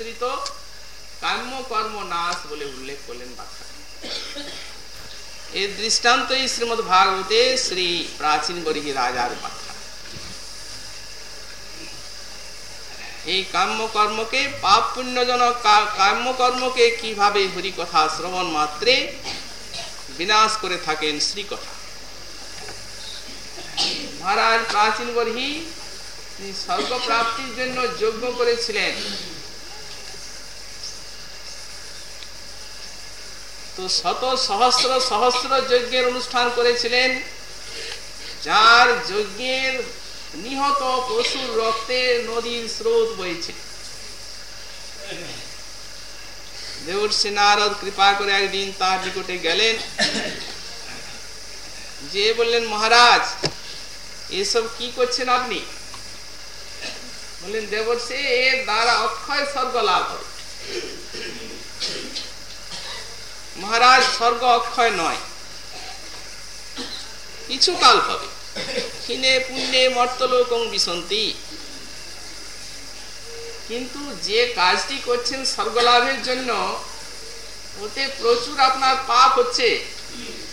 মিশ্রিত কাম্য কর্ম নাশ বলে উল্লেখ করলেন ব্যাখ্যা এই দৃষ্টান্তই শ্রীমদ ভাগবতে শ্রী প্রাচীন বরিহী রাজার ব্যাখ্যা এই কাম্য কর্মকে পাপ পুণ্যজনক কাম্য কর্মকে কীভাবে হরি কথা শ্রবণ মাত্রে বিনাশ করে থাকেন শ্রীকথা? মহারাজ প্রাচীন বরহি স্বর্গ প্রাপ্তির জন্য যজ্ঞ করেছিলেন। তো শত সহস্র সহস্র যজ্ঞের অনুষ্ঠান করেছিলেন। যার যজ্ঞের নিহত পশুর রক্তে নদীর স্রোত বইছে। দেবর্ষি নারদ কৃপা করে একদিন তার নিকটে গেলেন। যে বললেন, মহারাজ, এসব কি করছেন আপনি? বললেন দেবর্ষি এর দ্বারা অক্ষয় স্বর্গ লাভ হবে মহারাজ, স্বর্গ অক্ষয় নয়। কিছু কাল হবে। ক্ষীণে, পুণ্যে, মর্তলোকং বিসন্তি। কিন্তু যে কাজটি করছেন স্বর্গলাভের জন্য, ওতে প্রচুর আপনার পাপ হচ্ছে,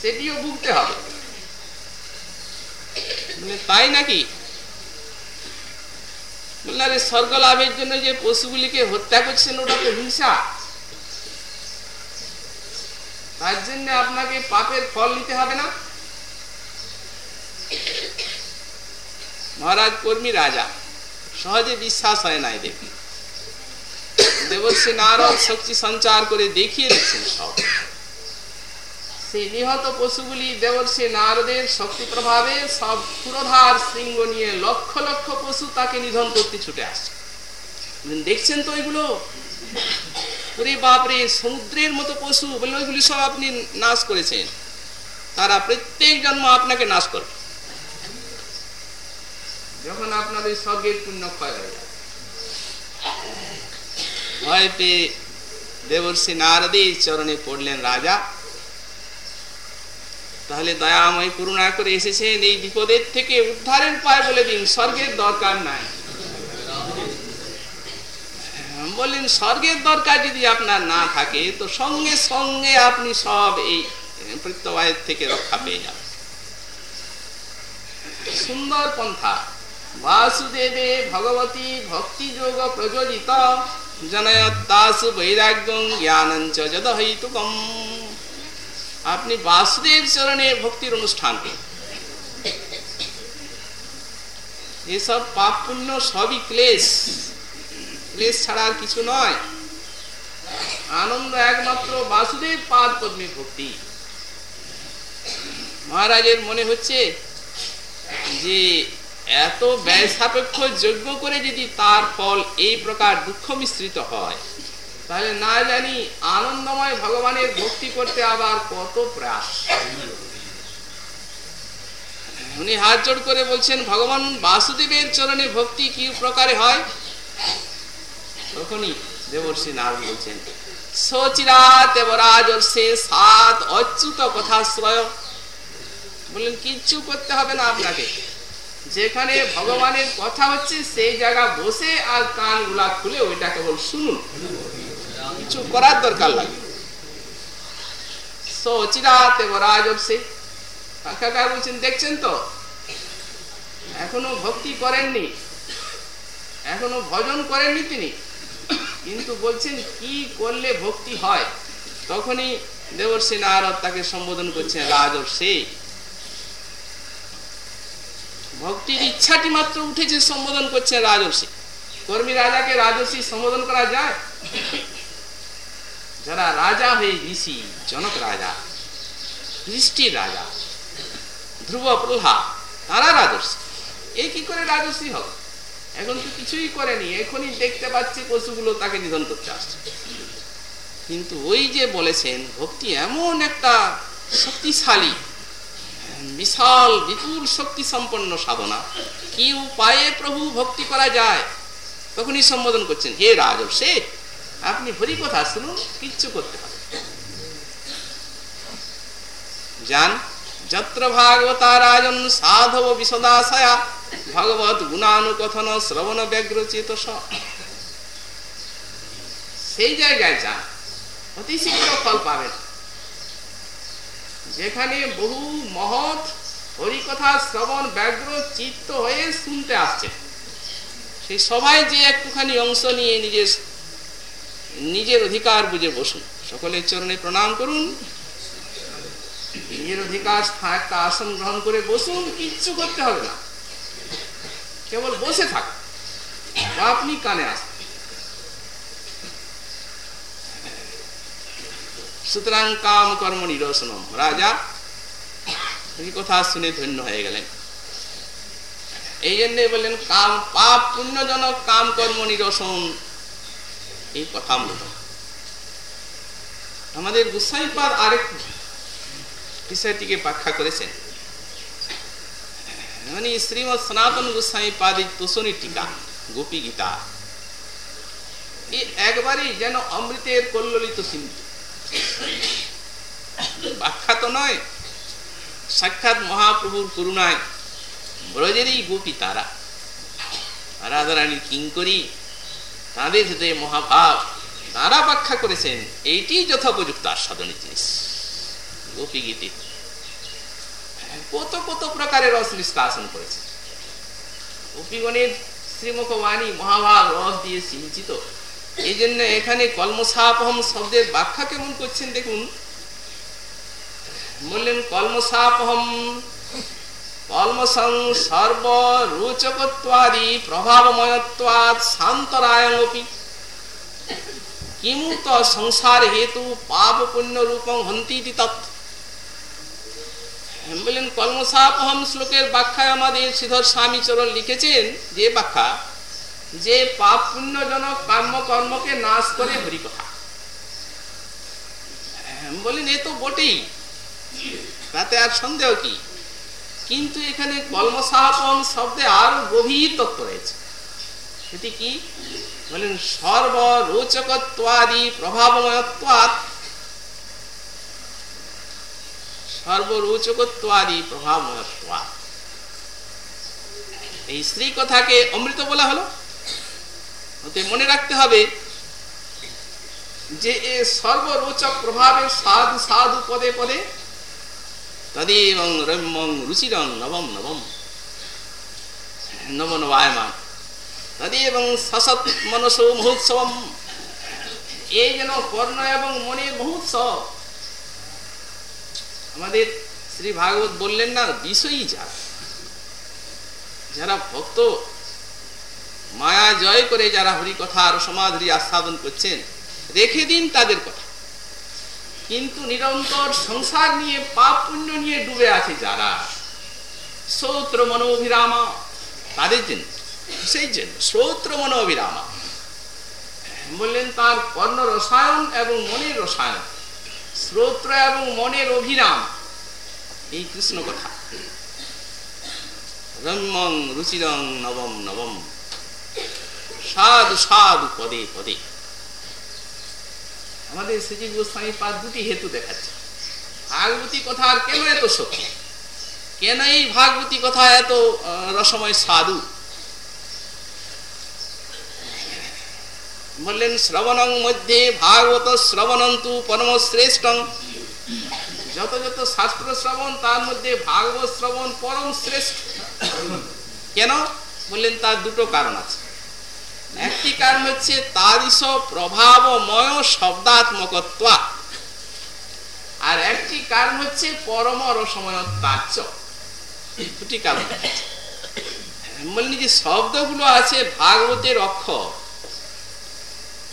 সেটিও ভুগতে হবে। তাই নাকি? বললেন স্বর্গ লাভের জন্য যে পশুগুলিকে হত্যা করছেন, ওটা তো হিংসা। তার জন্য আপনাকে পাপের ফল নিতে হবে না? মহারাজ কর্মী রাজা, সহজে বিশ্বাস হয় না এদের। দেবশ্রী নারদ শক্তি সঞ্চার করে দেখিয়ে দিচ্ছেন সব। সেই নিহত পশুগুলি দেবশ্রী নারদের শক্তি প্রভাবে সব পুরোধার শৃঙ্গ নিয়ে লক্ষ লক্ষ পশু তাকে নিধন করতে ছুটে আসছে। দেখছেন তো এগুলো? ওরে বাপরে, সমুদ্রের মতো পশু। ওইগুলি সব আপনি নাশ করেছেন। তারা প্রত্যেক জন্ম আপনাকে নাশ করবে। যখন আপনাদের স্বর্গের পুণ্য ক্ষয় হয়ে ভয় পেয়ে দেবর্ষী নারদের চরণে পড়লেন রাজা। তাহলে দয়াময় করুণা করে এসেছেন এই বিপদের থেকে উদ্ধারের উপায় বলে দিন। স্বর্গের দরকার নাই। বললেন স্বর্গের দরকার যদি আপনার না থাকে, তো সঙ্গে সঙ্গে আপনি সব এই প্রত্যবাহের থেকে রক্ষা পেয়ে যাবেন। সুন্দর পন্থা। বাসুদেবে ভগবতী ভক্তি যোগ প্রযোজিত জনয়ত্তাসু বৈরাগ্য জ্ঞানঞ্চ যদহিতুকম। আপনি বাসুদেব চরণে ভক্তির অনুষ্ঠান এসব পাপ পুণ্য সবই ক্লেশ। ক্লেশ ছাড়া আর কিছু নয়। আনন্দ একমাত্র বাসুদেব পাদ পদ্মী ভক্তি। মহারাজের মনে হচ্ছে যে এত ব্যয় সাপেক্ষ যজ্ঞ করে যদি তার ফল এই প্রকার দুঃখ মিশ্রিত হয়, তাহলে না জানি আনন্দময় ভগবানের ভক্তি করতে আবার কত প্রয়াস। উনি হাত জোড় করে বলছেন, ভগবান, বাসুদেবের চরণে ভক্তি কি প্রকারে হয়? তখনই দেবর্ষী নারদ বলছেন, সচিরাত দেবরাজর্ষে সাত অচ্যুত কথাশ্রয় বললেন, কিচ্ছু করতে হবে না আপনাকে। যেখানে ভগবানের কথা হচ্ছে, সেই জায়গা বসে আর কানগুলা খুলে ওইটা কেবল শুনুন। কিছু করার দরকার লাগে। সচিরাত রাজর্ষে কাকাকার বলছেন, দেখছেন তো? এখনও ভক্তি করেননি। এখনও ভজন করেননি তিনি। কিন্তু বলছেন, কি করলে ভক্তি হয়? তখনই দেবর্ষী নারদ তাকে সম্বোধন করছেন, রাজর্ষি, ভক্তির ইচ্ছাটি মাত্র উঠেছে সম্বোধন করছে রাজর্ষি। কর্মী রাজাকে রাজর্ষি সম্বোধন করা যায়? যারা রাজা হয়ে ঋষি, জনক রাজা দৃষ্টির রাজা, ধ্রুব প্রহা, তারা রাজর্ষি। এ কি করে রাজর্ষি হবে? এখন তো কিছুই করেনি এখনই দেখতে পাচ্ছি পশুগুলো তাকে নিধন করতে আসছে। কিন্তু ওই যে বলেছেন, ভক্তি এমন একটা শক্তিশালী, বিশাল, বিপুল শক্তি সম্পন্ন সাধনা। কি উপায়ে প্রভু ভক্তি করা যায়? তখনই সম্বোধন করছেন, হে রাজর্ষে আপনি হরি কথা শুনুন, কিচ্ছু করতে হবে যান। যত্র ভাগবতা রাজন সাধব বিশদাশয়া ভগবত গুণানুকথন শ্রবণ ব্যগ্র চেতস সেই জায়গায় যান। অতি শীঘ্র ফল পাবেন। যেখানে বহু মহৎ হরিকথা শ্রবণ ব্যগ্র চিত্ত হয়ে শুনতে আসছে। সেই সবাই যে একটুখানি অংশ নিয়ে নিজের নিজের অধিকার বুঝে বসুন। সকলের চরণে প্রণাম করুন। নিজের অধিকার একটা আসন গ্রহণ করে বসুন, কিচ্ছু করতে হবে না। কেবল বসে থাক আপনি কানে আসুন। সুতরাং কাম কর্ম নিরসনম। রাজা, এই কথা শুনে ধন্য হয়ে গেলেন। এই জন্য বললেন, কাম পাপ, পুণ্যজনক কাম কর্ম নিরসন, এই কথা আমাদের গুসাইপাদ আরেক বিষয়টিকে ব্যাখ্যা করেছেন। মানে শ্রীমৎ সনাতন গোস্বামী পাদিত তোষণী টিকা, গোপী গীতা। এই একবারই যেন অমৃতের কল্লিত সিন্ধু। ব্যাখ্যা তো নয়, সাক্ষাৎ মহাপ্রভুর করুণায় ব্রজেরই গোপী তারা। রাধারানী কিঙ্করি তাদের হৃদয়ে মহাভাব, তারা ব্যাখ্যা করেছেন, এইটি যথোপযুক্ত আস্বাদনের জিনিস। গোপী গীতি? কত কত প্রকারের রস নিষ্কাশন করেছে। গোপীগণের শ্রীমুখ বাণী মহাভাব রস দিয়ে সিঞ্চিত। এই জন্য এখানে কলমসাপহম শব্দের ব্যাখ্যা কেমন করছেন দেখুন। বললেন, কলমসাপহম, কলমসং প্রভাবময়ত্বাদ সংসার হেতু পাপ পুণ্য রূপং হন্তি তত্ত্ব বললেন কলমসাপহম শ্লোকের ব্যাখ্যায় আমাদের শ্রীধর স্বামী চরণ লিখেছেন যে ব্যাখ্যা, যে পাপ পুণ্যজনক কর্ম কর্মকে নাশ করে হরিকথা। বলেন, এ তো বটেই। তাতে আর সন্দেহ কি? কিন্তু এখানে কলমসাপন শব্দে আরও গভীর তত্ত্ব রয়েছে। সেটি কি? বলেন সর্ব রোচকত্বাদি প্রভাবময়ত্বাদ সর্বরোচকত্বাদি প্রভাবময়ত্বাদ এই স্ত্রী কথাকে অমৃত বলা হলো। মনে রাখতে হবে যে এ সর্বরোচক প্রভাবে সাধু সাধু পদে পদে তদেবং রম্যং রুচিরং নবম নবম নব নবায়মান তদেবং সসৎ মনসো মহোৎসবম। এই যেন কর্ণ এবং মনের মহোৎসব। আমাদের শ্রী ভাগবত বললেন না, বিষয়ী যারা। যারা ভক্ত, মায়া জয় করে যারা হরি কথা আর সমাধি আস্বাদন করছেন, রেখে দিন তাদের কথা। কিন্তু নিরন্তর সংসার নিয়ে, পাপ পুণ্য নিয়ে ডুবে আছে যারা। শ্রৌত্র মনোভিরামা, তাদের জন্য, সেই জন্য, শ্রৌত্র মনোভিরামা। বললেন, তার কর্ণ রসায়ন এবং মনের রসায়ন, শ্রোত্র এবং মনের অভিরাম এই কৃষ্ণ কথা। রম্যং রুচিরং নবম নবম। সাধু সাধু পদে পদে। আমাদের শ্রীজীব গোস্বামী পাদ দুটি হেতু দেখাচ্ছে। ভাগবতী কথার কেন এত সত্য কেন এই ভাগবতী কথা এত রসময় সাধু? বললেন, শ্রবণং মধ্যে ভাগবত শ্রবণন্তু পরম শ্রেষ্ঠ যত যত শাস্ত্র শ্রবণ, তার মধ্যে ভাগবত শ্রবণ পরম শ্রেষ্ঠ। কেন? বললেন, তার দুটো কারণ আছে। একটি কারণ হচ্ছে তাদিস প্রভাবময় শব্দাত্মকত্ব। আর একটি কারণ হচ্ছে, পরম রসময় তাচ্য দুটি কারণ যে, শব্দগুলো আছে ভাগবতের অক্ষর।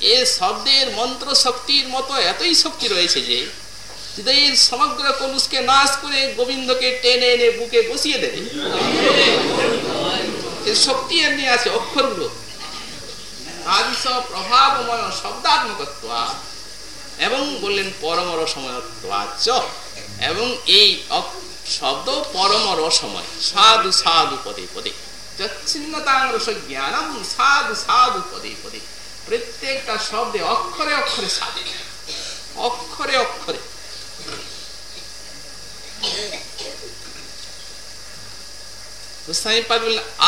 এ শব্দের মন্ত্র শক্তির মতো এতই শক্তি রয়েছে যে হৃদয়ের সমগ্র কলুষকে নাশ করে গোবিন্দকে টেনে এনে বুকে বসিয়ে দেবে। শক্তি এমনি আছে অক্ষরগুলো আদিশ প্রভাবময় শব্দাত্মকত্ব এবং বললেন পরম রসময়ত্বাচ এবং এই শব্দ পরম রসময় সাধু সাধু পদে পদে। যচ্ছিন্নতাং রস জ্ঞানম সাধু সাধু পদে পদে। প্রত্যেকটা শব্দে অক্ষরে অক্ষরে সাধে। অক্ষরে অক্ষরে।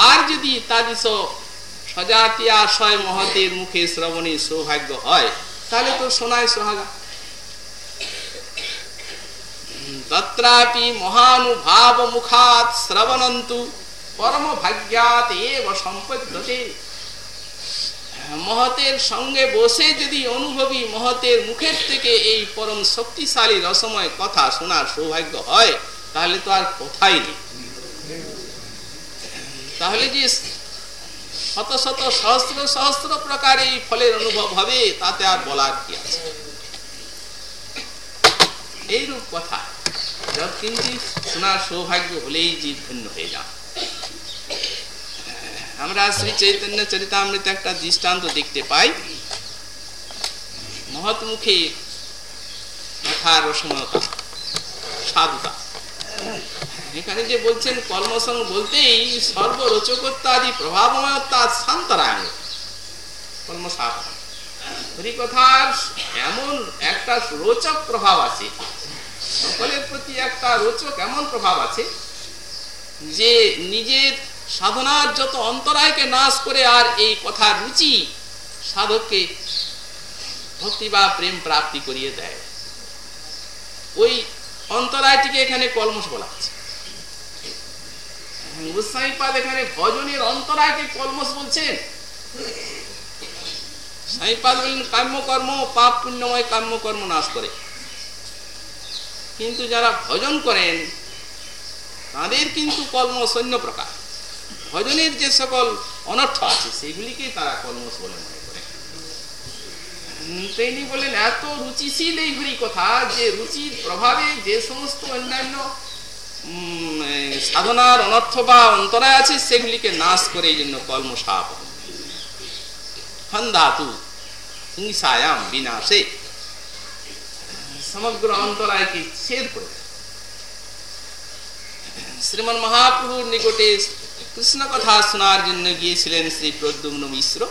আর যদি মুখে শ্রবণী সৌভাগ্য হয়, তাহলে তো সোনায় সোহাগা। তত্রাপি মহানুভাব মুখাত শ্রবণন্তু পরম ভাগ্যাত এব সম্পদ্যতে। মহতের সঙ্গে বসে যদি অনুভবী মহতের মুখের থেকে এই পরম শক্তিশালী রসময় কথা শোনার সৌভাগ্য হয়, তাহলে তো আর কোথায় নেই। তাহলে যে শত শত সহস্র সহস্র প্রকার এই ফলের অনুভব হবে, তাতে আর বলার কি আছে? এইরূপ কথা, যত কিন্তু শোনার সৌভাগ্য হলেই জীব ধন্য হয়ে যান আমরা শ্রী চৈতন্য চরিতামৃত একটা দৃষ্টান্ত দেখতে পাই। মহৎ মুখে কথা রসমতা সাধুতা। এখানে যে বলছেন কর্মসং বলতেই সর্বরোচকত্বাদি প্রভাবময়ত্বা শান্তরায়ণ কর্মসাধ। হরিকথার এমন একটা রোচক প্রভাব আছে, সকলের প্রতি একটা রোচক এমন প্রভাব আছে যে নিজের সাধনার যত অন্তরায়কে নাশ করে আর এই কথার রুচি, সাধককে ভক্তি বা প্রেম প্রাপ্তি করিয়ে দেয়। ওই অন্তরায়টিকে এখানে কলমস বলা হচ্ছে। এখানে ভজনের অন্তরায়কে বলছেন। সাইপাদ বললেন, কাম্যকর্ম, পাপ পুণ্যময় কাম্যকর্ম নাশ করে। কিন্তু যারা ভজন করেন, তাদের কিন্তু কর্ম সৈন্য প্রকার। ভজনের যে সকল অনর্থ আছে সেগুলিকে তারা কর্মস বলে মনে করে। তিনি বলেন, এত রুচিশীল এই হরি কথা যে রুচির প্রভাবে যে সমস্ত অন্যান্য সাধনার অনর্থ বা অন্তরায় আছে, সেগুলিকে নাশ করে এই জন্য কর্ম সাপ হিংসায়াম বিনাশে। সমগ্র অন্তরায়কে ছেদ করে শ্রীমন মহাপ্রভুর নিকটে কৃষ্ণ কথা শোনার জন্য গিয়েছিলেন শ্রী প্রদ্যুম্ন মিশ্র।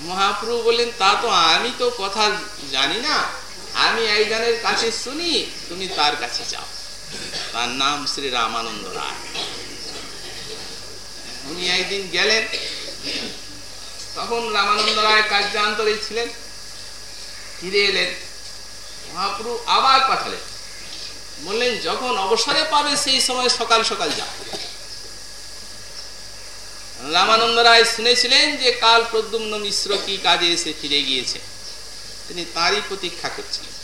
মহাপ্রভু বললেন, তা তো আমি তো কথা জানি না। আমি একজনের কাছে শুনি, তুমি তার কাছে যাও। তার নাম শ্রী রামানন্দ রায়। উনি একদিন গেলেন, তখন রামানন্দ রায় কার্যান্তরে ছিলেন। ফিরে এলেন, মহাপ্রভু আবার পাঠালেন। বললেন, যখন অবসরে পাবে, সেই সময় সকাল সকাল যাও। রামানন্দ রায় শুনেছিলেন যে কাল প্রদ্যুম্ন মিশ্র কি কাজে এসে ফিরে গিয়েছে। তিনি তারই প্রতীক্ষা করছিলেন।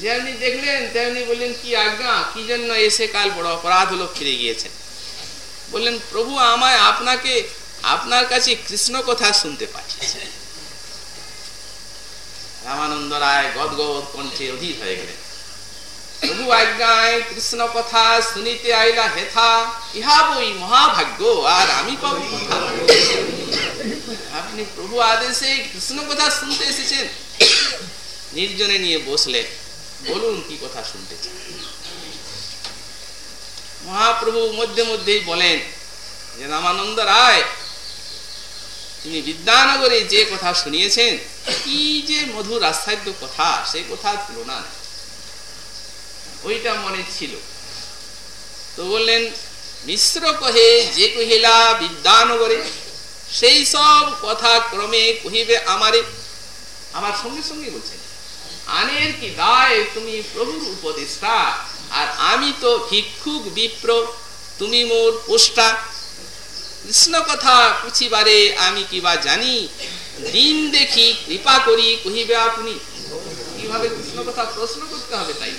যেমনি দেখলেন, তেমনি বললেন, কি আজ্ঞা, কি জন্য এসে কাল বড় অপরাধ হলো ফিরে গিয়েছেন? বললেন, প্রভু আমায় আপনাকে, আপনার কাছে কৃষ্ণ কথা শুনতে পাঠিয়েছে রামানন্দ রায় গদগদ কণ্ঠে অধীর হয়ে গেলেন। প্রভু আজ্ঞায় কৃষ্ণ কথা শুনিতে আইলা হেথা ইহা বই মহাভাগ্য, আর আমি পাবো কথা আপনি প্রভু আদেশে কৃষ্ণ কথা শুনতে এসেছেন। নির্জনে নিয়ে বসলেন। বলুন কি কথা শুনতে চান? মহাপ্রভু মধ্যে মধ্যেই বলেন, যে রামানন্দ রায়, তিনি বিদ্যানগরে যে কথা শুনিয়েছেন, কি যে মধুর আশ্চাদ্য কথা, সে কথা তুলনা নেই। ওইটা মনে ছিল। তো বললেন, মিশ্র কহে, যে কহিলা বিদ্যানগরে, সেই সব কথা ক্রমে কহিবে আমারে। আমার সঙ্গে সঙ্গে বলছেন, আনের কি দায়? তুমি প্রভুর উপদেষ্টা, আর আমি তো ভিক্ষুক বিপ্র, তুমি মোর পোষ্টা। কৃষ্ণ কথা পুছিবারে আমি কিবা জানি? দিন দেখি কৃপা করি কহিবে আপনি। কীভাবে কৃষ্ণ কথা প্রশ্ন করতে হবে তাই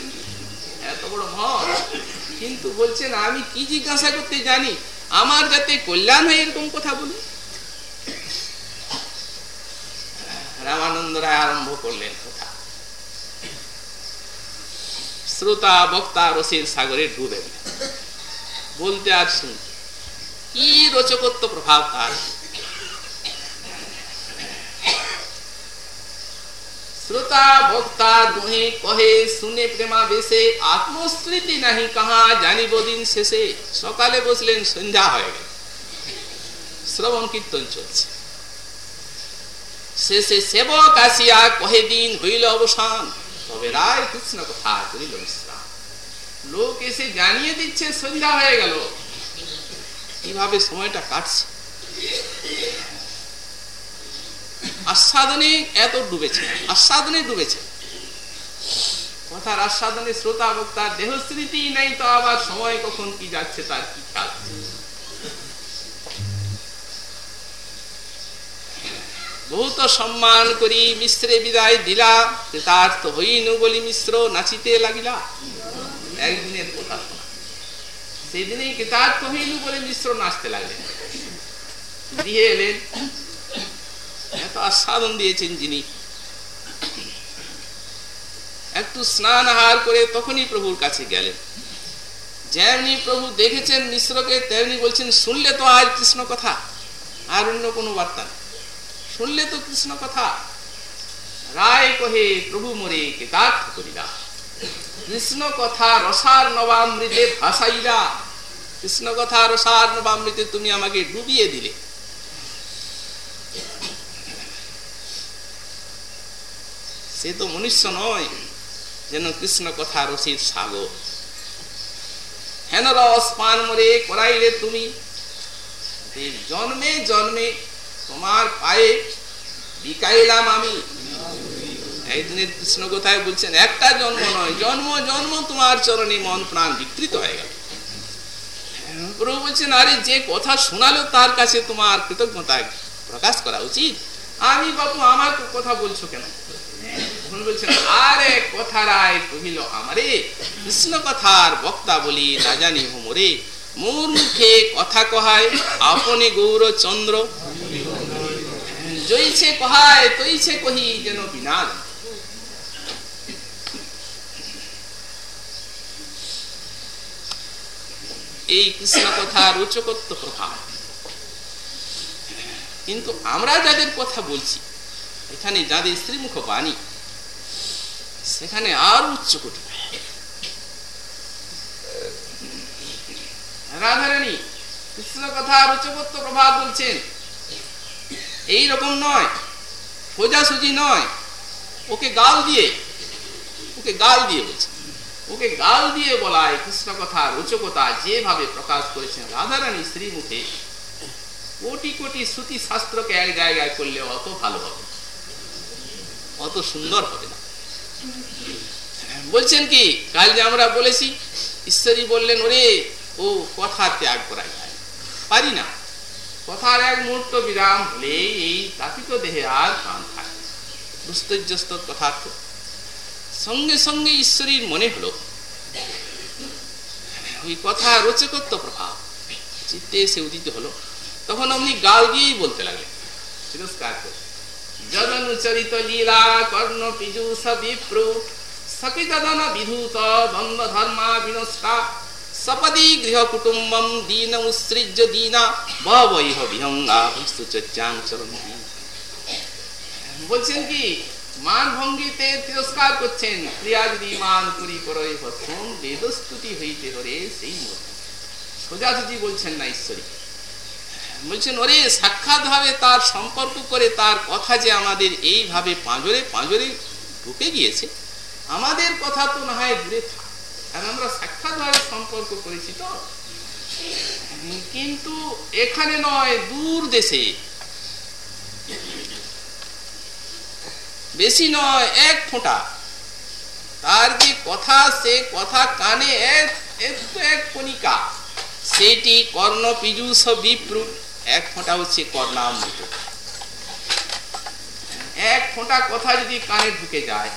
এত বড় মত কিন্তু বলছেন, আমি কি জিজ্ঞাসা করতে জানি? আমার যাতে কল্যাণ হয় এরকম কথা বলি। রামানন্দ রায় আরম্ভ করলেন কথা। শ্রোতা, বক্তা রসের সাগরে ডুবে। বলতে আর শুনতে। কি রোচকত্ব প্রভাব তার? শ্রোতা বক্তা দুহে কহে, শুনে প্রেমা বেশে আত্মস্মৃতি নাহি, কাহা জানিব দিন শেষে। সকালে বসলেন, সন্ধ্যা হয়ে গেল। শ্রবণ কীর্তন চলছে। শেষে সেবক আসিয়া কহে, দিন হইল অবসান। তবে রায় কৃষ্ণ কথা করিল বিশ্রাম লোক এসে জানিয়ে দিচ্ছে, সন্ধ্যা হয়ে গেল। কীভাবে সময়টা কাটছে? আস্বাদনে এত ডুবেছে, আস্বাদনে ডুবেছে। কথার আস্বাদনে শ্রোতা বক্তার দেহস্মৃতি তো আবার সময় কখন কি যাচ্ছে তার কি খেয়াল বহুত সম্মান করি, মিশ্রে বিদায় দিলা, কৃতার্থ হইনু বলি মিশ্র, নাচিতে লাগিলা। একদিনের কথা শোনা। সেদিনেই কৃতার্থ হইনু বলে মিশ্র নাচতে লাগলেন। দিয়ে এলেন। আস্বাদন দিয়েছেন যিনি। একটু স্নান আহার করে তখনই প্রভুর কাছে গেলেন। যেমনি প্রভু দেখেছেন মিশ্রকে, তেমনি বলছেন, শুনলে তো আজ কৃষ্ণ কথা, আর অন্য কোনো বার্তা শুনলে তো কৃষ্ণ কথা। রায় কহে, প্রভু মরে কেতার্থ করিলা। কৃষ্ণ কথা রসার নবামৃতে ভাসাইলা। কৃষ্ণ কথা রসার নবামৃতে তুমি আমাকে ডুবিয়ে দিলে। সে তো মনুষ্য নয়। যেন কৃষ্ণ কথা রসির সাগর। হেন রস পান মরে করাইলে তুমি। জন্মে জন্মে তোমার পায়ে বিকাইলাম আমি। একদিনের কৃষ্ণ কোথায় বলছেন, একটা জন্ম নয়, জন্ম জন্ম তোমার চরণে মন প্রাণ বিকৃত হয়ে গেল। প্রভু বলছেন, আরে যে কথা শোনালো তার কাছে তোমার কৃতজ্ঞতা প্রকাশ করা উচিত। আমি বাবু আমার কথা বলছো কেন? তখন বলছেন, আরে কথা রায় কহিল আমারে? কৃষ্ণ কথার বক্তা বলি না জানি হোমরে। মোর মুখে কথা কহায় জইছে কহায় তৈছে কহি যেন এই কৃষ্ণ কথা কিন্তু আমরা যাদের কথা বলছি, এখানে যাদের শ্রীমুখ বাণী সেখানে আর উচ্চ কোটি রাধারানী, কৃষ্ণ কথা রোচকত্ব প্রভাব বলছেন। এই রকম নয়, সোজাসুজি নয়। ওকে গাল দিয়ে, ওকে গাল দিয়ে বলছে ওকে গাল দিয়ে বলায় কৃষ্ণ কথা রোচকতা যেভাবে প্রকাশ করেছেন রাধারানী শ্রীমুখে, কোটি কোটি শ্রুতি শাস্ত্রকে এক জায়গায় করলে অত ভালো হবে অত সুন্দর হবে না। বলছেন কি? কাল যে আমরা বলেছি ঈশ্বরী বললেন, ওরে, ও কথা ত্যাগ করা যায় পারি না। কথার এক মুহূর্ত বিরাম হলে এই তাপিত দেহে আর প্রাণ থাকে দুস্তর্যস্ত কথার্থ। সঙ্গে সঙ্গে ঈশ্বরীর মনে হলো, ওই কথা রোচকত্ব প্রভাব। চিত্তে এসে উদিত হলো। তখন আপনি গাল দিয়েই বলতে লাগলেন, তিরস্কার করে জগনুচরিত লীলা কর্ণ পীযুষ বিপ্র সকিতদন বিধূত দ্বন্দ্ব ধর্মা বিনষ্টা সপদি গৃহ কুটুম্বম দীন উৎসৃজ্য দীনা বৈহ বিহঙ্গা বস্তুচাম চরন্তি বলছেন কি, মান ভঙ্গিতে তিরস্কার করছেন, ক্রিয়া যদি মান করি করই হচ্ছেন বেদস্তুতি হইতে হরে সেই সোজাসুজি বলছেন না ঈশ্বরী বলছেন, ওরে, সাক্ষাৎ ভাবে তার সম্পর্ক করে, তার কথা যে আমাদের এইভাবে পাঁজরে পাঁজরে ঢুকে গিয়েছে, আমাদের কথা তো না হয় দূরে থাক। আর আমরা সাক্ষাৎ ভাবে সম্পর্ক করেছি তো। কিন্তু এখানে নয়, দূর দেশে। বেশি নয়, এক ফোঁটা। তার যে কথা, সে কথা কানে এক এক কণিকা। সেটি কর্ণ পীযুষ বিপ্রু এক ফোঁটা হচ্ছে কর্ণামৃত এক ফোঁটা কথা যদি কানে ঢুকে যায়,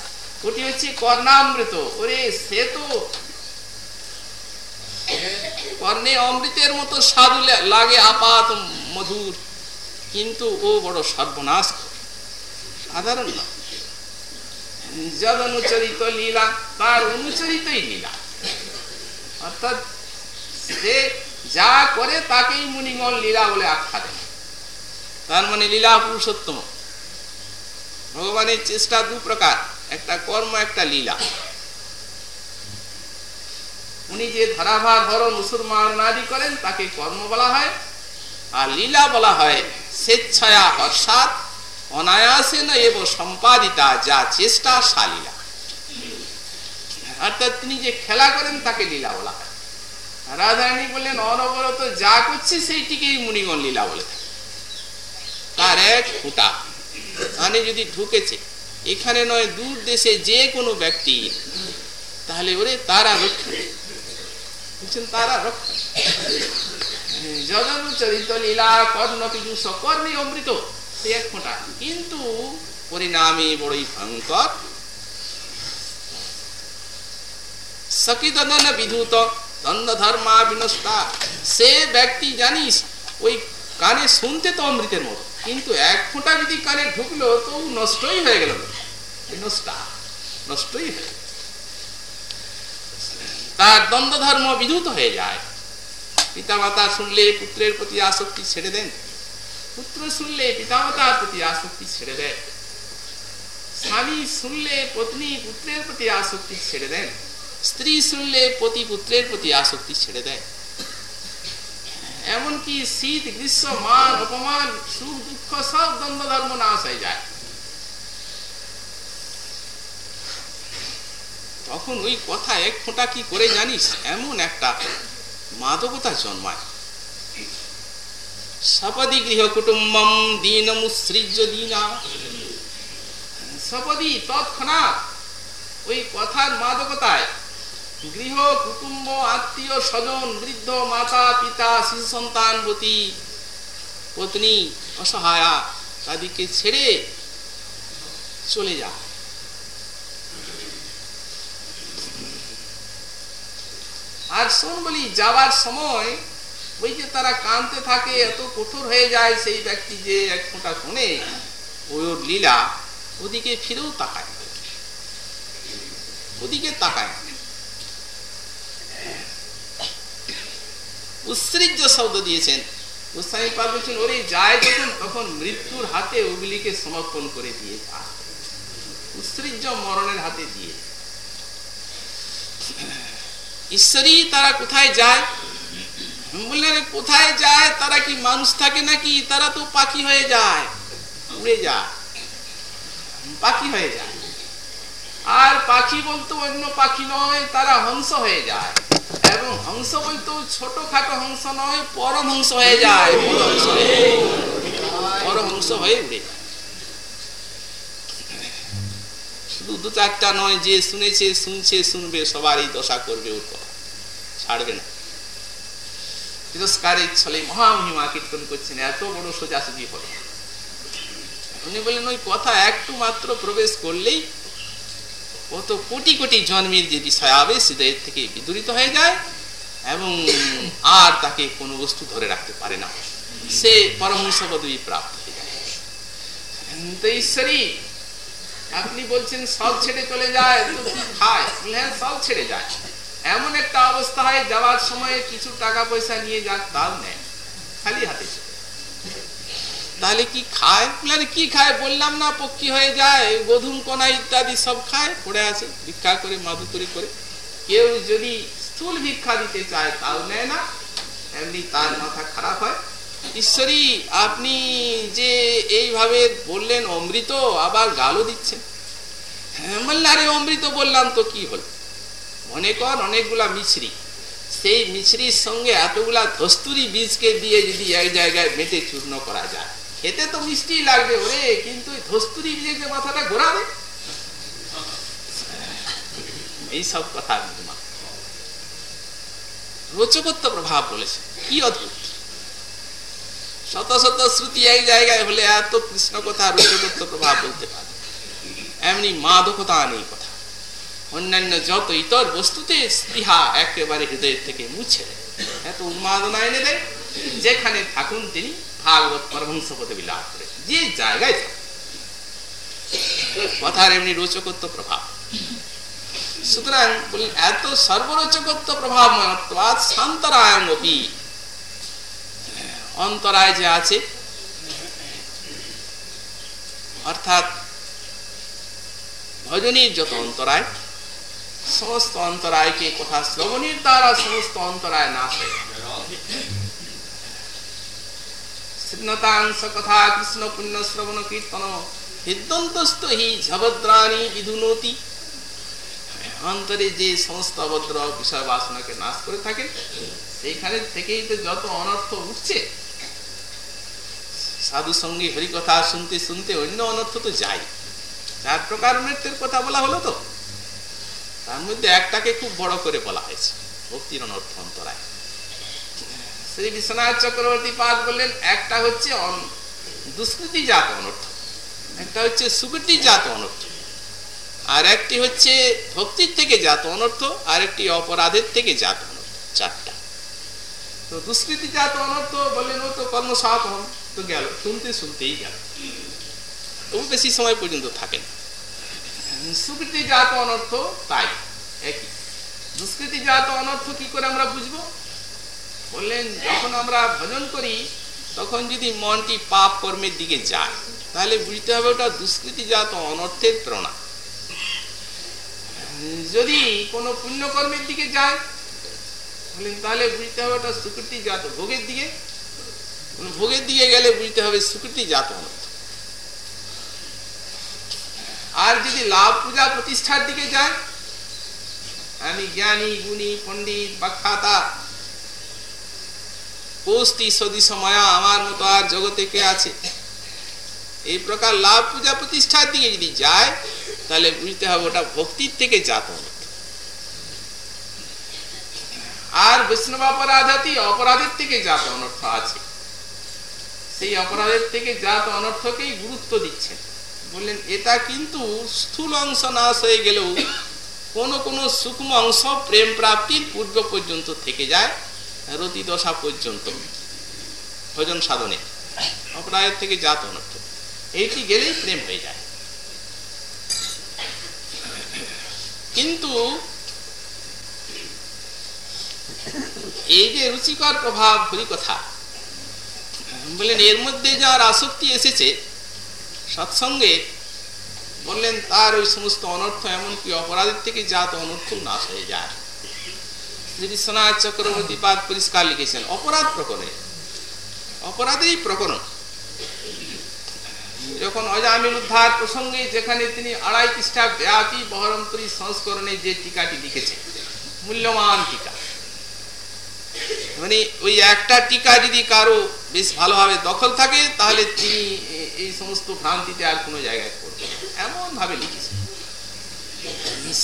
ওটি হচ্ছে কর্ণামৃত ওরে সে তো কর্ণে অমৃতের মতো স্বাদ লাগে আপাত মধুর। কিন্তু ও বড় সর্বনাশ সাধারণ না। যদ অনুচরিত লীলা, তার অনুচরিতই লীলা। অর্থাৎ সে যা করে তাকেই মুনিগণ লীলা বলে আখ্যা দেন তার মানে লীলা পুরুষোত্তম। ভগবানের চেষ্টা দু প্রকার, একটা কর্ম, একটা লীলা। উনি যে ধারাভার হরণ মুসলমান আদি করেন, তাকে কর্ম বলা হয়। আর লীলা বলা হয় স্বেচ্ছায়া হর্ষাৎ, অনায়াসে না এবং সম্পাদিতা, যা চেষ্টা সালীলা অর্থাৎ তিনি যে খেলা করেন, তাকে লীলা বলা হয়। রাধারানী বললেন, অনবরত যা করছে সেইটিকেই মুনিগণ লীলা বলে তার এক ফুটা কানে যদি ঢুকেছে, এখানে নয়, দূর দেশে যে কোনো ব্যক্তি, তাহলে ওরে তারা রক্ষা বলছেন, তারা রক্ষা যদনুচরিত লীলা কর্ণ পিজু সকর্মী অমৃত সে এক ফোঁটা। কিন্তু পরিণামে বড়ই ভয়ঙ্কর। সকিদন বিধূত দ্বন্দ্ব ধর্মা বিনষ্টা। সে ব্যক্তি জানিস, ওই কানে শুনতে তো অমৃতের মতো, কিন্তু এক ফোঁটা যদি কানে ঢুকলো, তো নষ্টই হয়ে গেল। নষ্টা নষ্টই তার দ্বন্দ্ব ধর্ম বিধূত হয়ে যায়। পিতামাতা শুনলে পুত্রের প্রতি আসক্তি ছেড়ে দেন। পুত্র শুনলে পিতামাতার প্রতি আসক্তি ছেড়ে দেয় স্বামী শুনলে পত্নী পুত্রের প্রতি আসক্তি ছেড়ে দেন। স্ত্রী শুনলে পতি পুত্রের প্রতি আসক্তি ছেড়ে দেয়। এমনকি শীত, গ্রীষ্ম, মান, অপমান, সুখ, দুঃখ, সব দ্বন্দ্ব ধর্ম হয়ে যায়। তখন ওই কথা এক ফোঁটা কি করে জানিস? এমন একটা মাদকতা জন্মায়। সপদি গৃহ কুটুম্বম দীন মুসৃজ্য দীনা। সপদি তৎক্ষণাৎ ওই কথার মাদকতায় গৃহ কুটুম্ব আত্মীয় স্বজন, বৃদ্ধ মাতা, পিতা, শিশু সন্তানবতী পত্নী, অসহায়া, তাদেরকে ছেড়ে চলে যা। আর শোন বলি যাবার সময় ওই যে তারা কানতে থাকে, এত কঠোর হয়ে যায় সেই ব্যক্তি যে এক ফোঁটা শোনে ওর লীলা ওদিকে ফিরেও তাকায় ওদিকে তাকায় উৎসৃজ্য শব্দ দিয়েছেন। গোস্বামী পাল বলছেন ওরে যায় যখন, তখন মৃত্যুর হাতে ওগুলিকে সমর্পণ করে দিয়ে যা। উৎসৃজ্য মরণের হাতে দিয়ে। ঈশ্বরী, তারা কোথায় যায়? বললেন কোথায় যায়? তারা কি মানুষ থাকে নাকি? তারা তো পাখি হয়ে যায়। উড়ে যায়। পাখি হয়ে যায়। আর পাখি বলতো অন্য পাখি নয়, তারা হংস হয়ে যায়। এবং হংস বলতো ছোট খাটো হংস নয় পরমহংস হয়ে যায়। পরমহংস হয়ে হয়ে উড়ে যায়। শুধু দু চারটা নয়, যে শুনেছে, শুনছে, শুনবে, সবারই দশা করবে ওর ছাড়বে না। তিরস্কারের ছলে মহামহিমা কীর্তন করছেন, এত বড় সোজাসুজি হল উনি বললেন, ওই কথা একটু মাত্র প্রবেশ করলেই কত কোটি কোটি জন্মের যে বিষয় আবেশ হৃদয়ের থেকে বিদূরিত হয়ে যায় এবং আর তাকে কোনো বস্তু ধরে রাখতে পারে না। সে পরমহংস পদবী প্রাপ্ত হয়ে যায়। ঈশ্বরী, আপনি বলছেন সব ছেড়ে চলে যায়, তো কি খায়? হ্যাঁ সব ছেড়ে যায়। এমন একটা অবস্থা হয়, যাওয়ার সময় কিছু টাকা পয়সা নিয়ে যাক তাও নেয়। খালি হাতে তাহলে কি খায়? কি খায়? বললাম না, পক্ষী হয়ে যায়, গধুম কোনা ইত্যাদি সব খায়, পড়ে আছে, ভিক্ষা করে মাধুকরি করে। কেউ যদি স্থূল ভিক্ষা দিতে চায়, তাও নেয় না। এমনি তার মাথা খারাপ হয়। ঈশ্বরী, আপনি যে এইভাবে বললেন, অমৃত আবার গালও দিচ্ছেন হ্যাঁ বললে, আরে অমৃত বললাম তো কি হল? মনে কর, অনেকগুলা মিছরি। সেই মিছরির সঙ্গে এতগুলা ধস্তুরি বীজকে দিয়ে যদি এক জায়গায় মেটে চূর্ণ করা যায়। খেতে তো মিষ্টি লাগবে ওরে, কিন্তু ধস্তুরি বীজে মাথাটা ঘোরাবে। এইসব কথা রোচকত্ব প্রভাব বলেছে। কি অদ্ভুত। শত শত শ্রুতি এক জায়গায় হলে এত কৃষ্ণ কথা রোচকত্ব প্রভাব বলতে পারে। এমনি মাদকতা নেই কথা। অন্যান্য যত ইতর বস্তুতে স্পৃহা একেবারে হৃদয়ের থেকে মুছে দেয়। এত উন্মাদনা এনে দেয়, যেখানে থাকুন তিনি ভাগবত পরমহংস পদবী লাভ করে। যে জায়গায় কথার এমনি রোচকত্ব প্রভাব। সুতরাং এত সর্বরোচকত্ব প্রভাব শান্তরায়ণ অপি অন্তরায় যে আছে, অর্থাৎ ভজনীর যত অন্তরায়, সমস্ত অন্তরায়কে কথা শ্রবণীর দ্বারা সমস্ত অন্তরায় নাশ হয়ে শ্রীনতাংশ কথা কৃষ্ণ পুণ্য শ্রবণ কীর্তন। হি ঝবদ্রাণী বিধুনতি। অন্তরে যে সমস্ত অভদ্র বিষয় বাসনাকে নাশ করে থাকেন সেইখানে থেকেই তো যত অনর্থ উঠছে। সাধু সঙ্গী হরিকথা শুনতে শুনতে অন্য অনর্থ তো যাই চার প্রকার অনর্থের কথা বলা হলো তো। তার মধ্যে একটাকে খুব বড় করে বলা হয়েছে, ভক্তির অনর্থ অন্তরায়। শ্রী বিশ্বনাথ চক্রবর্তী পাদ বললেন একটা হচ্ছে দুষ্কৃতি জাত অনর্থ, একটা হচ্ছে সুকৃতি জাত অনর্থ, আর একটি হচ্ছে ভক্তির থেকে জাত অনর্থ, আর একটি অপরাধের থেকে জাত অনর্থ, চারটা। তো দুষ্কৃতি জাত অনর্থ বললেন, ও তো কর্মসাত হন, তো গেল, শুনতে শুনতেই গেল। তবু বেশি সময় পর্যন্ত থাকেন। সুকৃতি জাত অনর্থ তাই, একই। দুষ্কৃতি জাত অনর্থ কি করে আমরা বুঝব? বললেন, যখন আমরা ভজন করি, তখন যদি মনটি পাপ কর্মের দিকে যায়, তাহলে বুঝতে হবে ওটা দুষ্কৃতি জাত অনর্থের প্রেরণা যদি কোনো পুণ্যকর্মের দিকে যায়, বললেন, তাহলে বুঝতে হবে ওটা সুকৃতি জাত ভোগের দিকে। ভোগের দিকে গেলে বুঝতে হবে সুকৃতি জাত অনর্থ। আর যদি লাভ পূজা প্রতিষ্ঠার দিকে যায়, আমি জ্ঞানী, গুণী, পণ্ডিত বাখ্যাতা কোষ্টি সদৃশ মায়া আমার মতো আর জগতে কে আছে? এই প্রকার লাভ পূজা প্রতিষ্ঠার দিকে যদি যায়, তাহলে বুঝতে হবে ওটা ভক্তির থেকে জাত আর বৈষ্ণব অপরাধী অপরাধের থেকে জাত অনর্থ আছে। সেই অপরাধের থেকে জাত অনর্থকেই গুরুত্ব দিচ্ছেন বললেন, এটা কিন্তু স্থূল অংশ নাশ হয়ে গেলেও কোন কোন সূক্ষ্ম অংশ প্রেম প্রাপ্তির পূর্ব পর্যন্ত থেকে যায়। রতি দশা পর্যন্ত ভজন সাধনে। অপরাধের থেকে জাত অনর্থ। এইটি গেলেই প্রেম হয়ে যায়। কিন্তু এই যে রুচিকর প্রভাব হরিকথা বললেন, এর মধ্যে যার আসক্তি এসেছে, সৎসঙ্গে বললেন, তার ওই সমস্ত অনর্থ, এমনকি অপরাধের থেকে জাত অনর্থ নাশ হয়ে যায়। শ্রী বিশ্বনাথ চক্রবর্তী পাদ পরিষ্কার লিখেছেন, অপরাধ প্রকরণে। অপরাধেই প্রকরণ। যখন অজামিল উদ্ধার প্রসঙ্গে যেখানে তিনি আড়াই পৃষ্ঠা ব্যাপী বহরমপুরী সংস্করণে যে টিকাটি লিখেছেন, মূল্যবান টিকা। মানে ওই একটা টিকা যদি কারও বেশ ভালোভাবে দখল থাকে, তাহলে তিনি এই সমস্ত ভ্রান্তিতে আর কোনো জায়গায় করবেন এমন ভাবে লিখেছেন।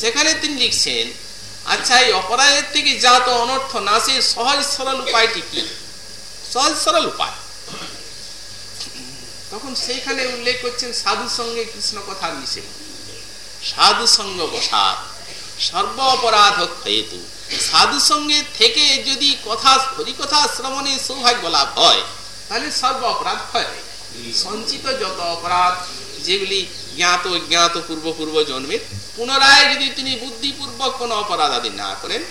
সেখানে তিনি লিখছেন আচ্ছা এই অপরাধের থেকে জাত অনর্থ নাশের সহজ সরল উপায়টি কি? সহজ সরল উপায়। তখন সেইখানে উল্লেখ করছেন সাধু সঙ্গে কৃষ্ণ কথা মিশে। সাধু সঙ্গ বসাত সর্ব অপরাধ হেতু। সাধু সঙ্গে থেকে যদি কথা, হরিকথা শ্রবণে সৌভাগ্য লাভ হয়, তাহলে সর্ব অপরাধ হয়। সঞ্চিত যত অপরাধ যেগুলি জ্ঞাত জ্ঞাত পূর্ব পূর্ব জন্মের, পুনরায় যদি তিনি বুদ্ধিপূর্বক কোন অপরাধ আদি না করেন,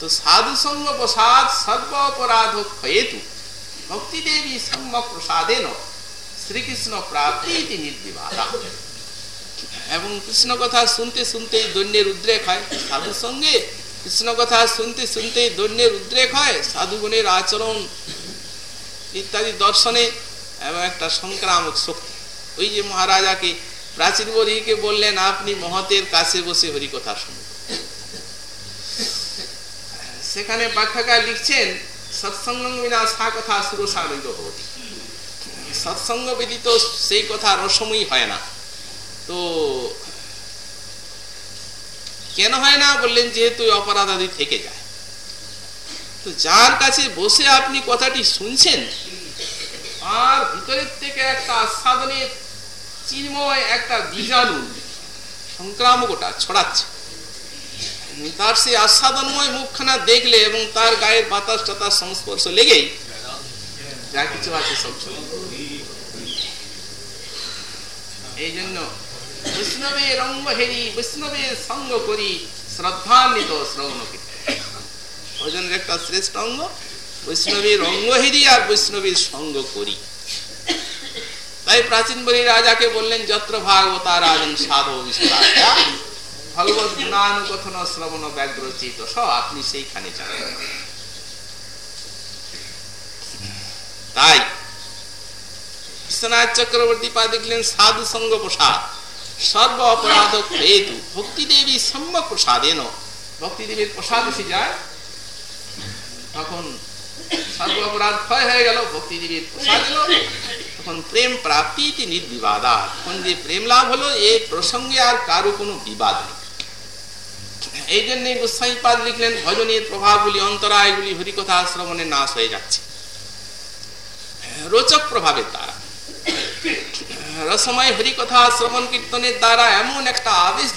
তো সাধু সঙ্গ প্রসাদ সর্ব অপরাধ হেতু ভক্তি দেবী সঙ্গ প্রসাদেন শ্রীকৃষ্ণ প্রাপ্তি নির্বিবাদা। এবং কৃষ্ণ কথা শুনতে শুনতে দৈন্যের উদ্রেক হয়। সাধুর সঙ্গে কৃষ্ণ কথা শুনতে শুনতে দৈন্যের উদ্রেক হয়। সাধুগণের আচরণ ইত্যাদি দর্শনে এবং একটা সংক্রামক শক্তি। ওই যে মহারাজাকে প্রাচীন বরিকে বললেন, আপনি মহতের কাছে বসে হরি কথা শুনুন। সেখানে ব্যাখ্যাকার লিখছেন সৎসঙ্গ বিনা সা কথা ভবতী। সৎসঙ্গ ব্যতীত সেই কথা রসময়ী হয় না। তো কেন হয় না? বললেন, যেহেতু অপরাধ আদি থেকে যায়। তো যার কাছে বসে আপনি কথাটি শুনছেন আর ভিতরের থেকে একটা আস্বাদনের চিন্ময় একটা বীজাণু সংক্রামকটা ছড়াচ্ছে। তার সেই আস্বাদনময় মুখখানা দেখলে এবং তার গায়ের বাতাস টাতাস সংস্পর্শ লেগেই যা কিছু আছে সব এই জন্য বৈষ্ণবের অঙ্গ হেরি বৈষ্ণবের সঙ্গ করি শ্রদ্ধান্বিত শ্রবণ ভজনের একটা শ্রেষ্ঠ অঙ্গ। বৈষ্ণবের অঙ্গ হেরি আর বৈষ্ণবের সঙ্গ করি। তাই প্রাচীন বলি রাজাকে বললেন, যত্র ভাগবতা রাজন সাধু ভগবত গুণানুকথন শ্রবণ ব্যাঘ্র চিত আপনি সেইখানে তাই বিশ্বনাথ চক্রবর্তী পা দেখলেন, সাধু সঙ্গ প্রসাদ, সর্ব অপরাধ হেতু ভক্তি দেবী সম্যক প্রসাদেন। ভক্তি দেবীর প্রসাদ এসে যায়। তখন সর্ব ক্ষয় হয়ে গেল, ভক্তি দেবীর প্রসাদ এলো তখন প্রেম প্রাপ্তি নির্বিবাদা তখন যে প্রেম লাভ হলো এই প্রসঙ্গে আর কারও কোনো বিবাদ এই জন্য গোস্বাইপাদ লিখলেন ভজনের প্রভাবগুলি অন্তরায়গুলি হরিকথা শ্রবণে নাশ হয়ে যাচ্ছে। রোচক প্রভাবের দ্বারা। রসময় হরিকথা শ্রবণ কীর্তনের দ্বারা এমন একটা আবেশ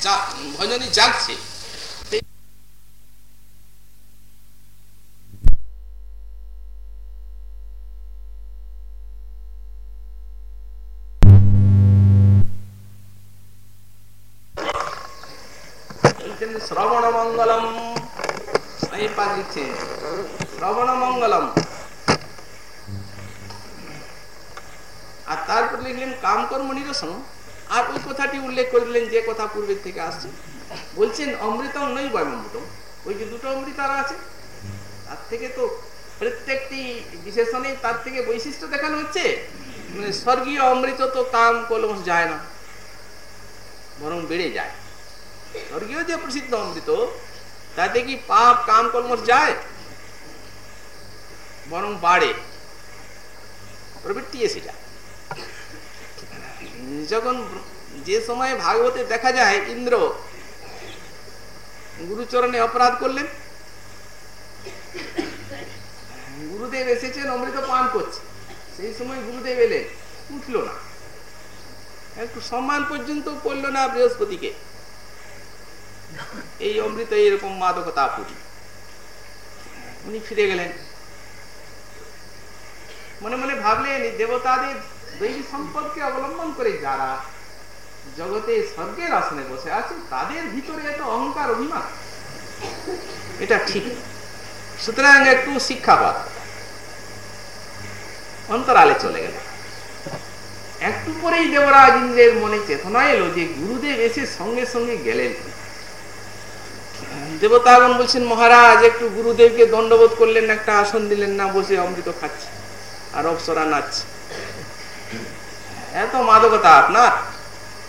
ভজনে জাগছে শ্রবণ মঙ্গলম শ্রবণ মঙ্গলম আর তারপর লিখলেন কাম কর্ম নিরসন। আর ওই কথাটি উল্লেখ করলেন যে কথা পূর্বের থেকে আসছে। বলছেন, অমৃতম নই বয়মৃতম ওই যে দুটো অমৃতার আছে। তার থেকে তো প্রত্যেকটি বিশেষণে তার থেকে বৈশিষ্ট্য দেখানো হচ্ছে। মানে স্বর্গীয় অমৃত তো কাম কলমস যায় না। বরং বেড়ে যায়। স্বর্গীয় যে প্রসিদ্ধ অমৃত তাতে কি পাপ কাম কলমস যায় বরং বাড়ে প্রবৃত্তি যখন যে সময় ভাগবতে দেখা যায় ইন্দ্র গুরুচরণে অপরাধ করলেন গুরুদেব এসেছেন অমৃত পান করছে সেই সময় গুরুদেব এলেন উঠল না একটু সম্মান পর্যন্ত করল না বৃহস্পতিকে এই অমৃত এরকম মাদকতা পুরি উনি ফিরে গেলেন। মনে মনে ভাবলেন দেবতাদের দৈবী সম্পদকে অবলম্বন করে যারা জগতে স্বর্গের আসনে বসে আছে, তাদের ভিতরে এত অহংকার অভিমান। এটা ঠিক। সুতরাং একটু শিক্ষাপাত অন্তরালে চলে গেল। একটু পরেই দেবরাজ ইন্দ্রের মনে চেতনা এলো যে গুরুদেব এসে সঙ্গে সঙ্গে গেলেন। দেবতাগণ বলছেন, মহারাজ, একটু গুরুদেবকে দণ্ডবোধ করলেন, একটা আসন দিলেন, না বসে অমৃত খাচ্ছে আর অপসরা নাচছে। এত মাদকতা আপনার।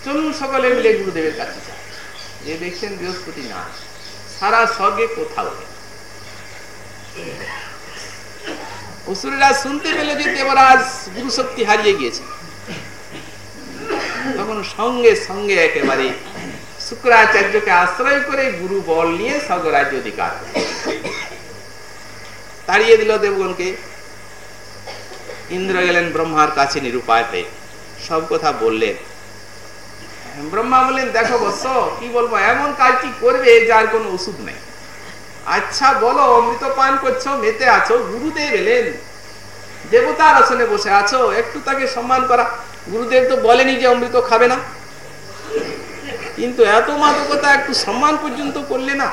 চলুন সকলে মিলে গুরুদেবের কাছে যে দেখছেন বৃহস্পতি না, সারা স্বর্গে কোথাও অসুরেরা শুনতে পেলে যে দেবরাজ গুরু শক্তি হারিয়ে গিয়েছে। তখন সঙ্গে সঙ্গে একেবারে শুক্রাচার্যকে আশ্রয় করে গুরু বল নিয়ে স্বর্গরাজ্য অধিকার তাড়িয়ে দিল দেবগণকে। ইন্দ্র গেলেন ব্রহ্মার কাছে নিরুপায় পেয়ে সব কথা বললেন। ব্রহ্মা বললেন, দেখো বৎস, কি বলব? এমন কাজটি করবে যার কোনো ওষুধ নেই? আচ্ছা বলো অমৃত পান করছ, মেতে আছো, গুরুদেব এলেন। দেবতার আসনে বসে আছো, একটু তাকে সম্মান করা। গুরুদেব তো বলেনি যে অমৃত খাবে না। কিন্তু এত মাদকতা একটু সম্মান পর্যন্ত করলে না।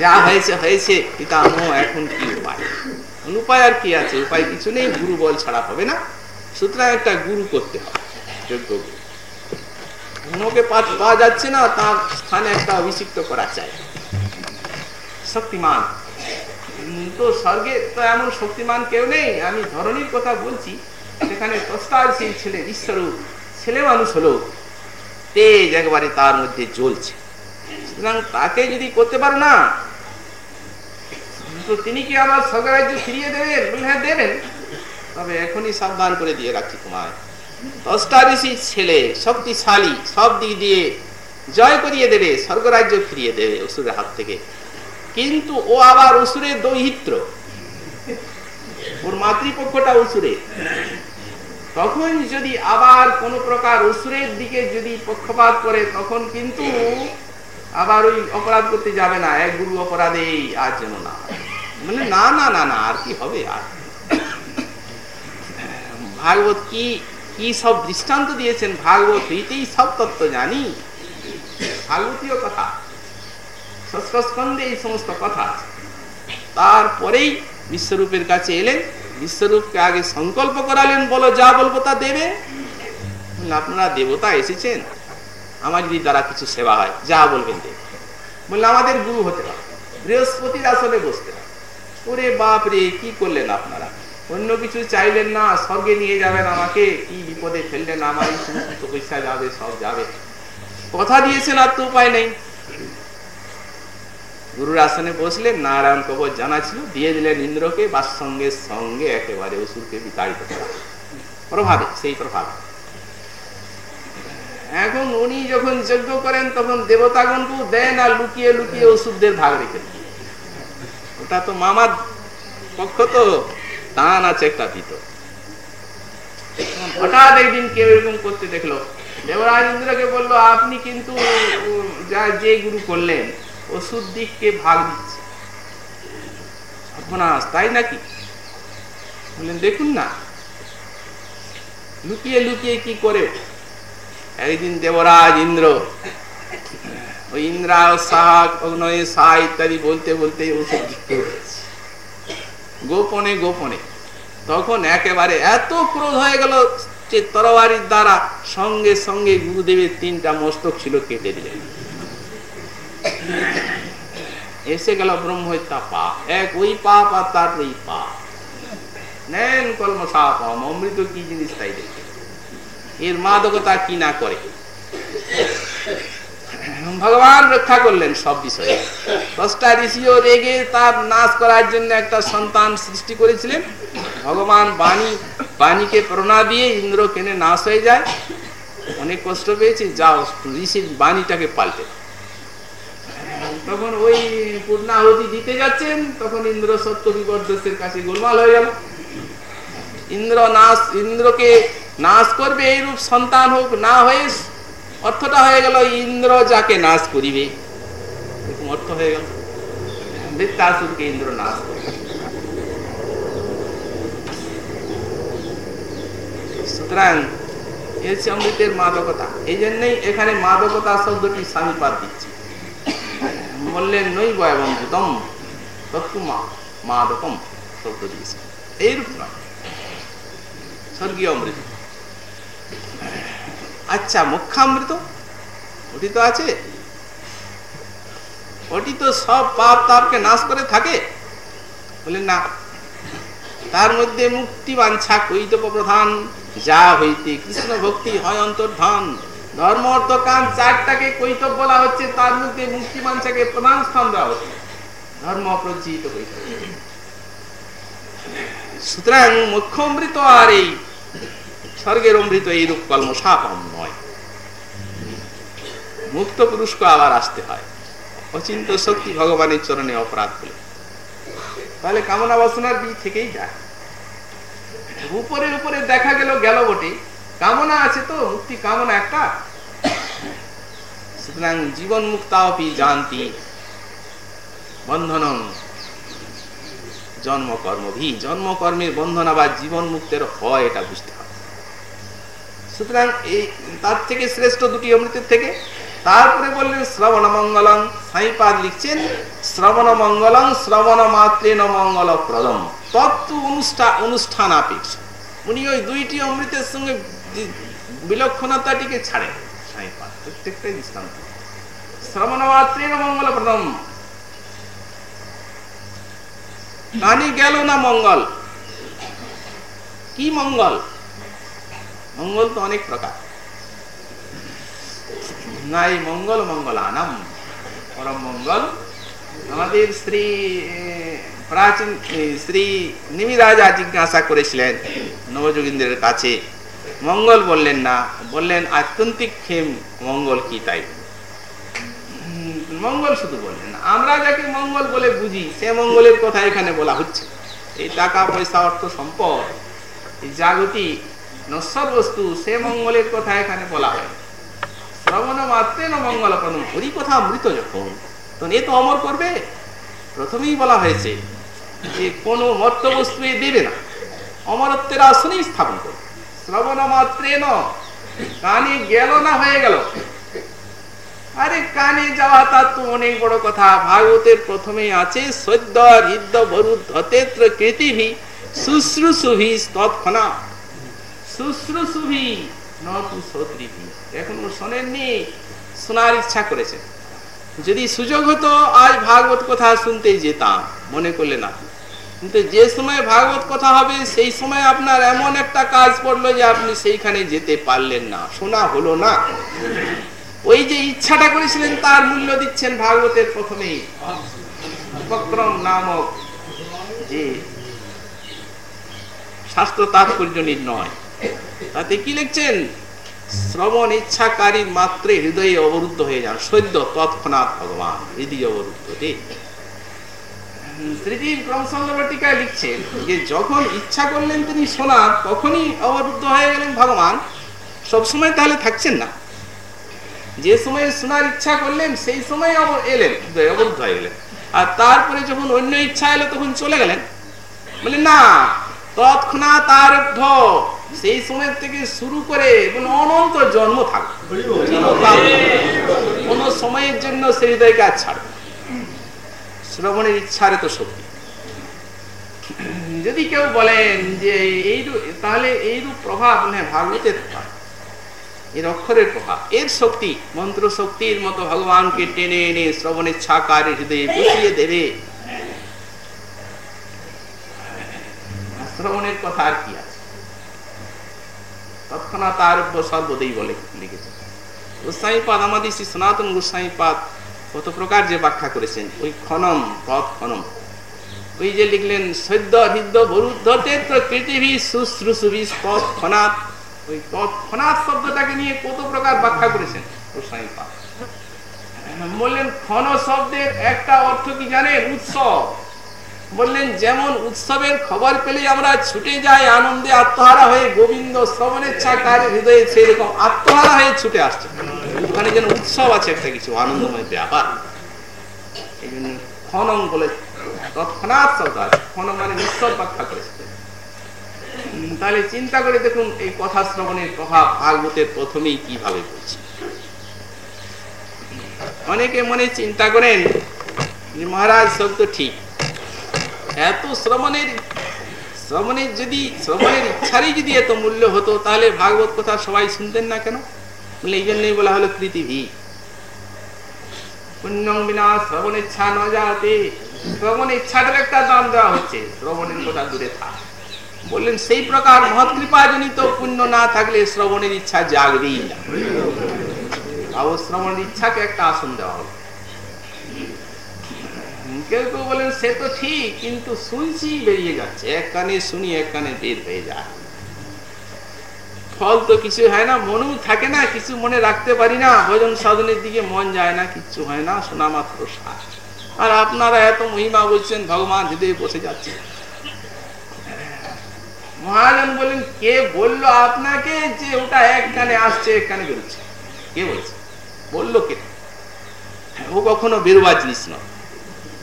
যা হয়েছে হয়েছে পিতামহ এখন কি উপায়? উপায় আর কি আছে? উপায় কিছু নেই গুরু বল ছাড়া হবে না। সুতরাং একটা গুরু করতে হবে যোগ্য গুরু অন্যকে পাওয়া যাচ্ছে না, তার স্থানে একটা অভিষিক্ত করা চাই। শক্তিমান। তো স্বর্গে তো এমন শক্তিমান কেউ নেই, আমি ধরনীর কথা বলছি। সেখানে তস্তার সেই ছেলে বিশ্বরূপ ছেলে মানুষ হলো, তেজ একবারে তার মধ্যে জ্বলছে। সুতরাং তাকে যদি করতে পারো না তিনি কি আমার স্বর্গরাজ্য ফিরিয়ে দেবেন? হ্যাঁ দেবেন। তবে এখনই সাবধান করে দিয়ে রাখছি তোমায়। দশটা ঋষি ছেলে, শক্তিশালী, সব দিক দিয়ে জয় করিয়ে দেবে, স্বর্গরাজ্য ফিরিয়ে দেবে অসুরের হাত থেকে। কিন্তু ও আবার অসুরের দৈহিত্র। ওর মাতৃপক্ষটা অসুরে তখন যদি আবার কোন প্রকার অসুরের দিকে যদি পক্ষপাত করে, তখন কিন্তু আবার ওই অপরাধ করতে যাবে না। এক গুরু অপরাধে আর যেন না মানে না না না না, আর কি হবে আর? ভাগবত কি কি সব দৃষ্টান্ত দিয়েছেন? ভাগবত হইতেই সব তত্ত্ব জানি। ভাগবতীয় কথা ষষ্ঠস্কন্ধে এই সমস্ত কথা। তারপরেই বিশ্বরূপের কাছে এলেন। বিশ্বরূপকে আগে সংকল্প করালেন, বলো, যা বলব তা দেবে? আপনারা দেবতা এসেছেন, আমার যদি দ্বারা কিছু সেবা হয়, যা বলবেন দেব। বললে আমাদের গুরু হতে হবে, বৃহস্পতির আসলে বসতে হবে। ওরে বাপ রে, কি করলেন আপনারা? অন্য কিছু চাইলেন না, স্বর্গে নিয়ে যাবেন আমাকে, কি বিপদে ফেললেন আমার পয়সা যাবে, সব যাবে। কথা দিয়েছেন আর তো উপায় নেই। গুরুর আসনে বসলেন নারায়ণ কবর জানা ছিল, দিয়ে দিলেন ইন্দ্রকে বা সঙ্গে সঙ্গে একেবারে অসুরকে বিতাড়িত করা। প্রভাবে সেই প্রভাবে এখন উনি যখন যজ্ঞ করেন, তখন দেবতাগণকেও দেন আর লুকিয়ে লুকিয়ে ওষুধদের ভাগ রেখে ওটা তো মামার পক্ষ তো টান আছে একটা ভিতর হঠাৎ একদিন কেউ এরকম করতে দেখল। দেবরাজ ইন্দ্রকে বলল, আপনি কিন্তু, যা যে গুরু করলেন ওষুধ দিককে ভাগ দিচ্ছে? সর্বনাশ, তাই নাকি? বললেন, দেখুন না। লুকিয়ে লুকিয়ে কি করে? একদিন দেবরাজ ইন্দ্র, ওই ইন্দ্রা শাক, অগ্নয় সা ইত্যাদি বলতে বলতে ওষুধ দিতে গোপনে গোপনে। তখন একেবারে এত ক্রোধ হয়ে গেল যে তরবারির দ্বারা সঙ্গে সঙ্গে গুরুদেবের তিনটা মস্তক ছিল কেটে দিলেন। এসে গেল ব্রহ্ম হত্যা পা এক ওই পাপ আর তার ওই পা নেন কলম সাপ অমৃত কি জিনিস তাই দেখে এর মাদকতা কি না করে ভগবান রক্ষা করলেন সব বিষয়ে দশটা ঋষিও রেগে তার নাশ করার জন্য একটা সন্তান সৃষ্টি করেছিলেন ভগবান বাণী বাণীকে প্রণা দিয়ে ইন্দ্র কেনে নাশ হয়ে যায় অনেক কষ্ট পেয়েছে যাও ঋষির বাণীটাকে পাল্টে। তখন ওই পূর্ণাহুতি দিতে যাচ্ছেন, তখন ইন্দ্র সত্য বিপর্যস্তের কাছে গোলমাল হয়ে গেল। ইন্দ্র নাশ, ইন্দ্রকে নাশ করবে এইরূপ সন্তান হোক, না হয়ে অর্থটা হয়ে গেল, ইন্দ্র যাকে নাশ করিবে। অর্থ হয়ে গেল। বৃত্তাসুরকে ইন্দ্র নাশ করবে। সুতরাং এ হচ্ছে অমৃতের মাদকতা। এই জন্যই এখানে মাদকতা শব্দটি স্বামীপাত দিচ্ছে বললেন নই এবং ভূতম তত্ত্বমা মাদকম শব্দ দিয়েছে এইরূপ স্বর্গীয় অমৃত আচ্ছা মুখ্যামৃত? ওটি তো আছে? ওটি তো সব পাপ তাপকে নাশ করে থাকে? বললেন না। তার মধ্যে মুক্তি বাঞ্ছা কৈতব প্রধান। যা হইতে কৃষ্ণ ভক্তি হয় অন্তর্ধান। ধর্ম অর্থ কাম চারটাকে কৈতব বলা হচ্ছে, তার মধ্যে মুক্তি বাঞ্ছাকে প্রধান স্থান দেওয়া হচ্ছে। ধর্ম কৈতব সুতরাং মুখ্য অমৃত আর এই স্বর্গের অমৃত এইরূপ কর্ম সাপম নয়। মুক্ত পুরুষকে আবার আসতে হয়। অচিন্ত শক্তি ভগবানের চরণে অপরাধ বলে তাহলে কামনা বাসনার বীজ থেকেই যায়। উপরে উপরে দেখা গেল গেল বটে। কামনা আছে তো, মুক্তি কামনা একটা। সুতরাং জীবন মুক্তাপি জানতি। বন্ধনম জন্ম কর্মভি জন্ম কর্মের বন্ধন আবার জীবন মুক্তের হয়, এটা বুঝতে হবে। সুতরাং এই, তার থেকে শ্রেষ্ঠ দুটি অমৃতের থেকে, তারপরে বললেন শ্রবণ মঙ্গলং সাইপাদ লিখছেন শ্রবণ মঙ্গলং শ্রবণ মাত্রেন মঙ্গল প্রদম তত্ত্ব অনুষ্ঠান অনুষ্ঠান আপেক্ষ উনি ওই দুইটি অমৃতের সঙ্গে বিলক্ষণতাটিকে সাইপাদ প্রত্যেকটাই দৃষ্টান্ত। শ্রবণ মাত্রেন মঙ্গল প্রদম কানে গেল না মঙ্গল? কি মঙ্গল? মঙ্গল তো অনেক প্রকার। নাই মঙ্গল মঙ্গল আনাম পরম মঙ্গল। আমাদের শ্রী প্রাচীন শ্রী নিমিরাজা জিজ্ঞাসা করেছিলেন, নবযোগীন্দ্রের কাছে মঙ্গল বললেন না, বললেন আত্যন্তিক খেম মঙ্গল কি তাই? মঙ্গল শুধু বললেন আমরা যাকে মঙ্গল বলে বুঝি, সে মঙ্গলের কথা এখানে বলা হচ্ছে। এই টাকা, পয়সা, অর্থ, সম্পদ, এই জাগতিক নশ্বর বস্তু, সে মঙ্গলের কথা এখানে বলা হয়। শ্রবণ মাত্রে ন মঙ্গল কথা মৃত যখন, তখন এ তো অমর করবে। প্রথমেই বলা হয়েছে যে কোনো মর্ত বস্তু এ দেবে না, অমরত্বের আসনেই স্থাপন করবে। শ্রবণ মাত্রে ন কানে গেল না হয়ে গেল। আরে কানে যাওয়া তার তো অনেক বড় কথা। ভাগবতের প্রথমে আছে, সদ্য হৃদ্য বরুদ্ধতেত্র কৃতিভি শুশ্রূষুভি তৎক্ষণা শুশ্রূষুভি নতু সত্রিভি এখনও শোনেননি? শোনার ইচ্ছা করেছে। যদি সুযোগ হতো, আজ ভাগবত কথা শুনতে যেতাম। মনে করলে না। কিন্তু যে সময় ভাগবত কথা হবে, সেই সময় আপনার এমন একটা কাজ পড়ল যে আপনি সেইখানে যেতে পারলেন না। শোনা হলো না। ওই যে ইচ্ছাটা করেছিলেন, তার মূল্য দিচ্ছেন ভাগবতের প্রথমেই। উপক্রম নামক যে শাস্ত্র তাৎপর্য নির্ণয়। তাতে কি লিখছেন? শ্রবণ ইচ্ছাকারী মাত্রে হৃদয়ে অবরুদ্ধ হয়ে যান। সদ্য তৎক্ষণাৎ ভগবান হৃদয় অবরুদ্ধ ঠিক স্মৃতির ক্রমসঙ্গটিকায় লিখছেন যে যখন ইচ্ছা করলেন তিনি শোনার তখনই অবরুদ্ধ হয়ে গেলেন ভগবান। সবসময় তাহলে থাকছেন না। যে সময় শোনার ইচ্ছা করলেন, সেই সময় এলেন অবরুদ্ধ হয়ে গেলেন। আর তারপরে যখন অন্য ইচ্ছা এলো, তখন চলে গেলেন। বলে, না, তৎক্ষণাৎ আরব্ধ। সেই সময় থেকে শুরু করে অনন্ত জন্ম থাকবে কোন সময়ের জন্য সেই হৃদয়কে আর ছাড়বে শ্রবণের ইচ্ছারে তো শক্তি। যদি কেউ বলেন যে এইরূপ তাহলে এইরূপ প্রভাব মানে ভাগবতের প্রভাব, এর অক্ষরের প্রভাব। এর শক্তি, মন্ত্র শক্তির মতো ভগবানকে টেনে এনে শ্রবণের ছাকারে হৃদয়ে বসিয়ে দেবে। শ্রবণের কথা আর কি আছে? তৎক্ষণাৎ আরব্য সর্বদেই বলে লিখেছে গোস্বাইপাদ আমাদের শ্রী সনাতন গোস্বাইপাদ কত প্রকার যে ব্যাখ্যা করেছেন? ওই খনম, পথ খনম। ওই যে লিখলেন, সদ্য হৃদ্য বরুদ্ধ তেত্র পৃথিবী শুশ্রূষুবি পথ খনাত। ওই পথ খনাত শব্দটাকে নিয়ে কত প্রকার ব্যাখ্যা করেছেন? বললেন খন শব্দের একটা অর্থ কি জানেন? উৎসব বললেন, যেমন উৎসবের খবর পেলে আমরা ছুটে যাই, আনন্দে আত্মহারা হয়ে গোবিন্দ শ্রবণের ছাকার হৃদয়ে সেরকম আত্মহারা হয়ে ছুটে আসছে। ওখানে যেন উৎসব আছে একটা কিছু, আনন্দময় ব্যাপার। এই জন্য খনম বলে তৎক্ষণাৎ শব্দ মানে তাহলে চিন্তা করে দেখুন, এই কথা শ্রবণের প্রভাব ভাগবতের প্রথমেই কীভাবে বলছি অনেকে মনে চিন্তা করেন মহারাজ সব তো ঠিক। এত শ্রবণের শ্রবণের যদি, শ্রবণের ইচ্ছারই যদি এত মূল্য হতো, তাহলে ভাগবত কথা সবাই শুনতেন না কেন? বলে এই জন্যই বলা হলো পৃথিবী। ইচ্ছা শ্রবণ ইচ্ছাটার একটা দাম দেওয়া হচ্ছে, শ্রবণের কথা দূরে থাক। বললেন, সেই প্রকার পুণ্য না থাকলে শ্রবণের ইচ্ছা জাগবেই শ্রবণের ইচ্ছাকে একটা আসন দেওয়া হলো। কেউ কেউ বলেন, সে তো ঠিক, কিন্তু শুনছি বেরিয়ে যাচ্ছে। এক কানে শুনি, এক কানে বের হয়ে যায়। ফল তো কিছু হয় না, মনেও থাকে না, কিছু মনে রাখতে পারি না, ভজন সাধনের দিকে মন যায় না, কিচ্ছু হয় না, শোনা মাত্র শ্বাস। আর আপনারা এত মহিমা বলছেন, ভগবান হৃদয়ে বসে যাচ্ছে। মহাজন বলেন, কে বলল আপনাকে যে ওটা এক কানে আসছে, এক কানে বেরোচ্ছে? কে বলছে? বলল কে? ও কখনো বেরোবার জিনিস নয়।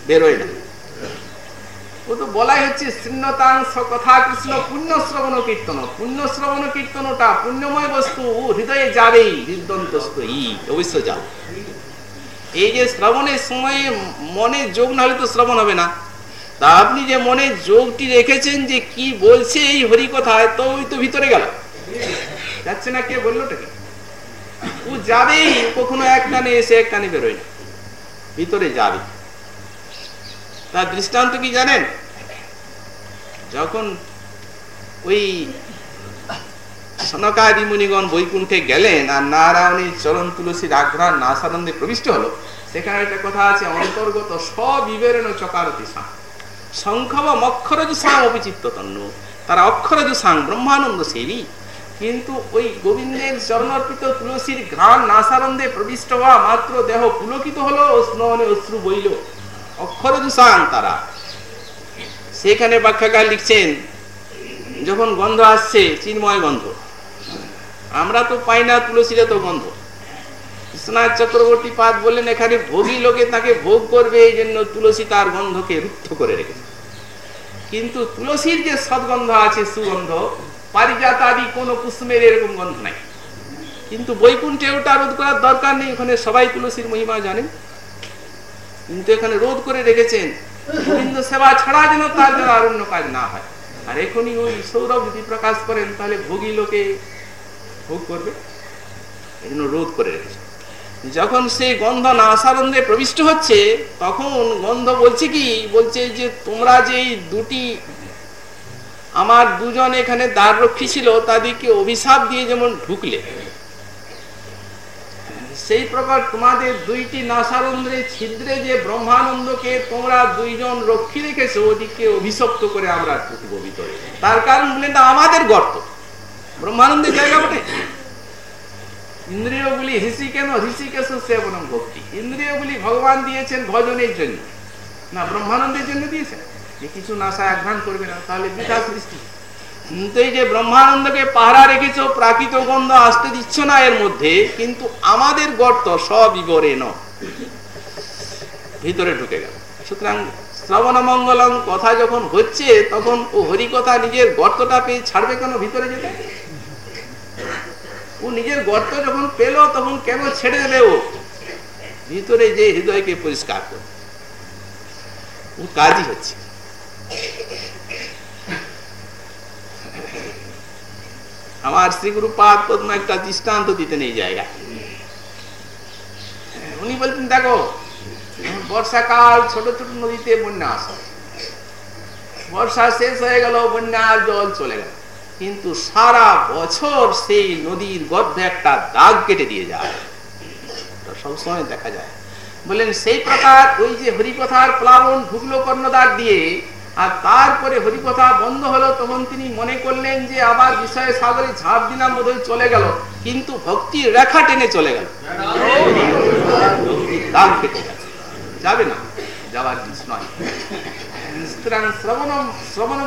বেরোয় না। ও তো বলাই হচ্ছে শৃণ্যতাংশ কথা কৃষ্ণ পুণ্য শ্রবণ কীর্তন। পুণ্য শ্রবণ কীর্তনটা পুণ্যময় বস্তু হৃদয়ে যাবেই হৃদন্তস্ত ই, অবশ্য যাও। এই যে শ্রবণের সময়ে মনে যোগ না হলে তো শ্রবণ হবে না। তা আপনি যে মনে যোগটি রেখেছেন যে কি বলছে এই হরি কথায় তো ওই তো ভিতরে গেল। যাচ্ছে না কে বলল কি? ও যাবেই কখনো এক কানে এসে এক কানে বেরোয় না। ভিতরে যাবে। তার দৃষ্টান্ত কি জানেন? যখন ওই সনকাদি মুনিগণ বৈকুণ্ঠে গেলেন আর নারায়ণীর চরণ তুলসীর আগ্রহ নাসানন্দে প্রবিষ্ট হলো, সেখানে একটা কথা আছে, অন্তর্গত সবিবরণ চকারতি সাং শঙ্খব মক্ষরজ সাং অপিচিত্ত তন্ন তারা অক্ষরজ সাং ব্রহ্মানন্দ সেবী। কিন্তু ওই গোবিন্দের চরণর্পিত তুলসীর ঘ্রাণ নাসানন্দে প্রবিষ্ট হওয়া মাত্র দেহ পুলকিত হলো স্ননে অশ্রু বইল। অক্ষর দূষান তারা। সেখানে ব্যাখ্যাকার লিখছেন, যখন গন্ধ আসছে, চিন্ময় গন্ধ। আমরা তো পাই না, তুলসীরা তো গন্ধ। কৃষ্ণনাথ চক্রবর্তী পাদ বললেন, এখানে ভোগী লোকে তাকে ভোগ করবে, এই জন্য তুলসী তার গন্ধকে রুদ্ধ করে রেখেছে। কিন্তু তুলসীর যে সদ্গন্ধ আছে, সুগন্ধ পারিজাত আদি কোনো কুসুমের এরকম গন্ধ নাই। কিন্তু বৈকুণ্ঠে ওটা রোধ করার দরকার নেই, ওখানে সবাই তুলসীর মহিমা জানেন। কিন্তু এখানে রোধ করে রেখেছেন। গোবিন্দ সেবা ছাড়া যেন তার যেন আর অন্য কাজ না হয়। আর এখনই ওই সৌরভ যদি প্রকাশ করেন, তাহলে ভোগী লোকে ভোগ করবে। এই জন্য রোধ করে রেখেছে যখন সেই গন্ধ নাসানন্দে প্রবিষ্ট হচ্ছে, তখন গন্ধ বলছে কি? বলছে যে, তোমরা যে দুটি, আমার দুজন এখানে দ্বার রক্ষী ছিল, তাদেরকে অভিশাপ দিয়ে যেমন ঢুকলে সেই প্রকার তোমাদের দুইটি নাসারন্ধ্রে ছিদ্রে যে ব্রহ্মানন্দকে তোমরা দুইজন রক্ষী রেখেছো ওদিকে অভিশপ্ত করে আমরা ঢুকবো তার কারণ বললেন না আমাদের গর্ত। ব্রহ্মানন্দের জায়গা বটে? ইন্দ্রিয়গুলি হিসি কেন? ঋষিকেশ সেবনম ভক্তি। ইন্দ্রিয়গুলি ভগবান দিয়েছেন ভজনের জন্য। না, ব্রহ্মানন্দের জন্য দিয়েছেন। যে কিছু নাশায় আঘ্রাণ করবে না, তাহলে বৃথা সৃষ্টি কিন্তু এই যে ব্রহ্মানন্দকে পাহারা রেখেছ, প্রাকৃত গন্ধ আসতে দিচ্ছ না এর মধ্যে, কিন্তু আমাদের গর্ত সবিবরে ন ভিতরে ঢুকে গেল। সুতরাং শ্রবণ মঙ্গলম কথা যখন হচ্ছে, তখন ও হরিকথা নিজের গর্তটা পেয়ে ছাড়বে কেন ভিতরে যেতে? ও নিজের গর্ত যখন পেল, তখন কেন ছেড়ে দেবে ও? ভিতরে যে হৃদয়কে পরিষ্কার করবে। ও কাজই হচ্ছে। আমার শ্রীগুরু পাদ পদ্ম একটা দৃষ্টান্ত দিতেন এই জায়গায় উনি বলতেন দেখো, বর্ষাকাল ছোট ছোট নদীতে বন্যা আসে। বর্ষা শেষ হয়ে গেল, বন্যার জল চলে গেল। কিন্তু সারা বছর সেই নদীর গর্ভে একটা দাগ কেটে দিয়ে যায়। সবসময় দেখা যায়। বললেন, সেই প্রকার ওই যে হরিকথার প্লাবন ঢুকলো কর্ণদার দিয়ে আর তারপরে হরিকথা বন্ধ হলো, তখন তিনি মনে করলেন যে আবার বিষয়ে সাগরে ঝাঁপ দিলাম, বোধহয় চলে গেল। কিন্তু ভক্তির রেখা টেনে চলে গেল। যাবে না, যাওয়ার জিনিস নয়। শ্রবণ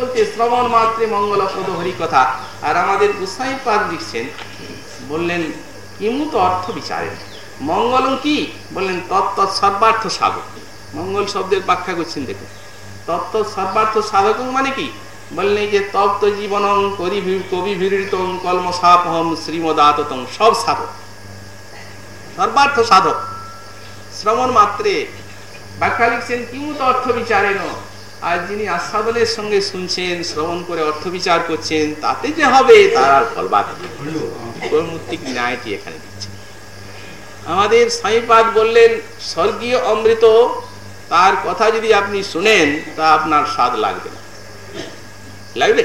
বলতে শ্রবণ মাত্রে হরিকথা। আর আমাদের বললেন অর্থ মঙ্গলম কি? বললেন সর্বার্থ মঙ্গল শব্দের ব্যাখ্যা করছেন, দেখুন। তত্ত্ব সর্বার্থ সাধক মানে কি? বললেন যে তত্ত্ব জীবনং করি কলম সাপহম শ্রীমদাততং, সব সাধক। সর্বার্থ সাধক। শ্রবণ মাত্রে ব্যাখ্যা লিখছেন কিমুত অর্থ বিচারেন? আর যিনি আস্বাদনের সঙ্গে শুনছেন, শ্রবণ করে অর্থ বিচার করছেন, তাতে যে হবে, তার আর কর্মূর্তিক ন্যায়টি এখানে দিচ্ছে। আমাদের স্বামীপাদ বললেন, স্বর্গীয় অমৃত তার কথা যদি আপনি শুনেন তা আপনার স্বাদ লাগবে না। লাগবে?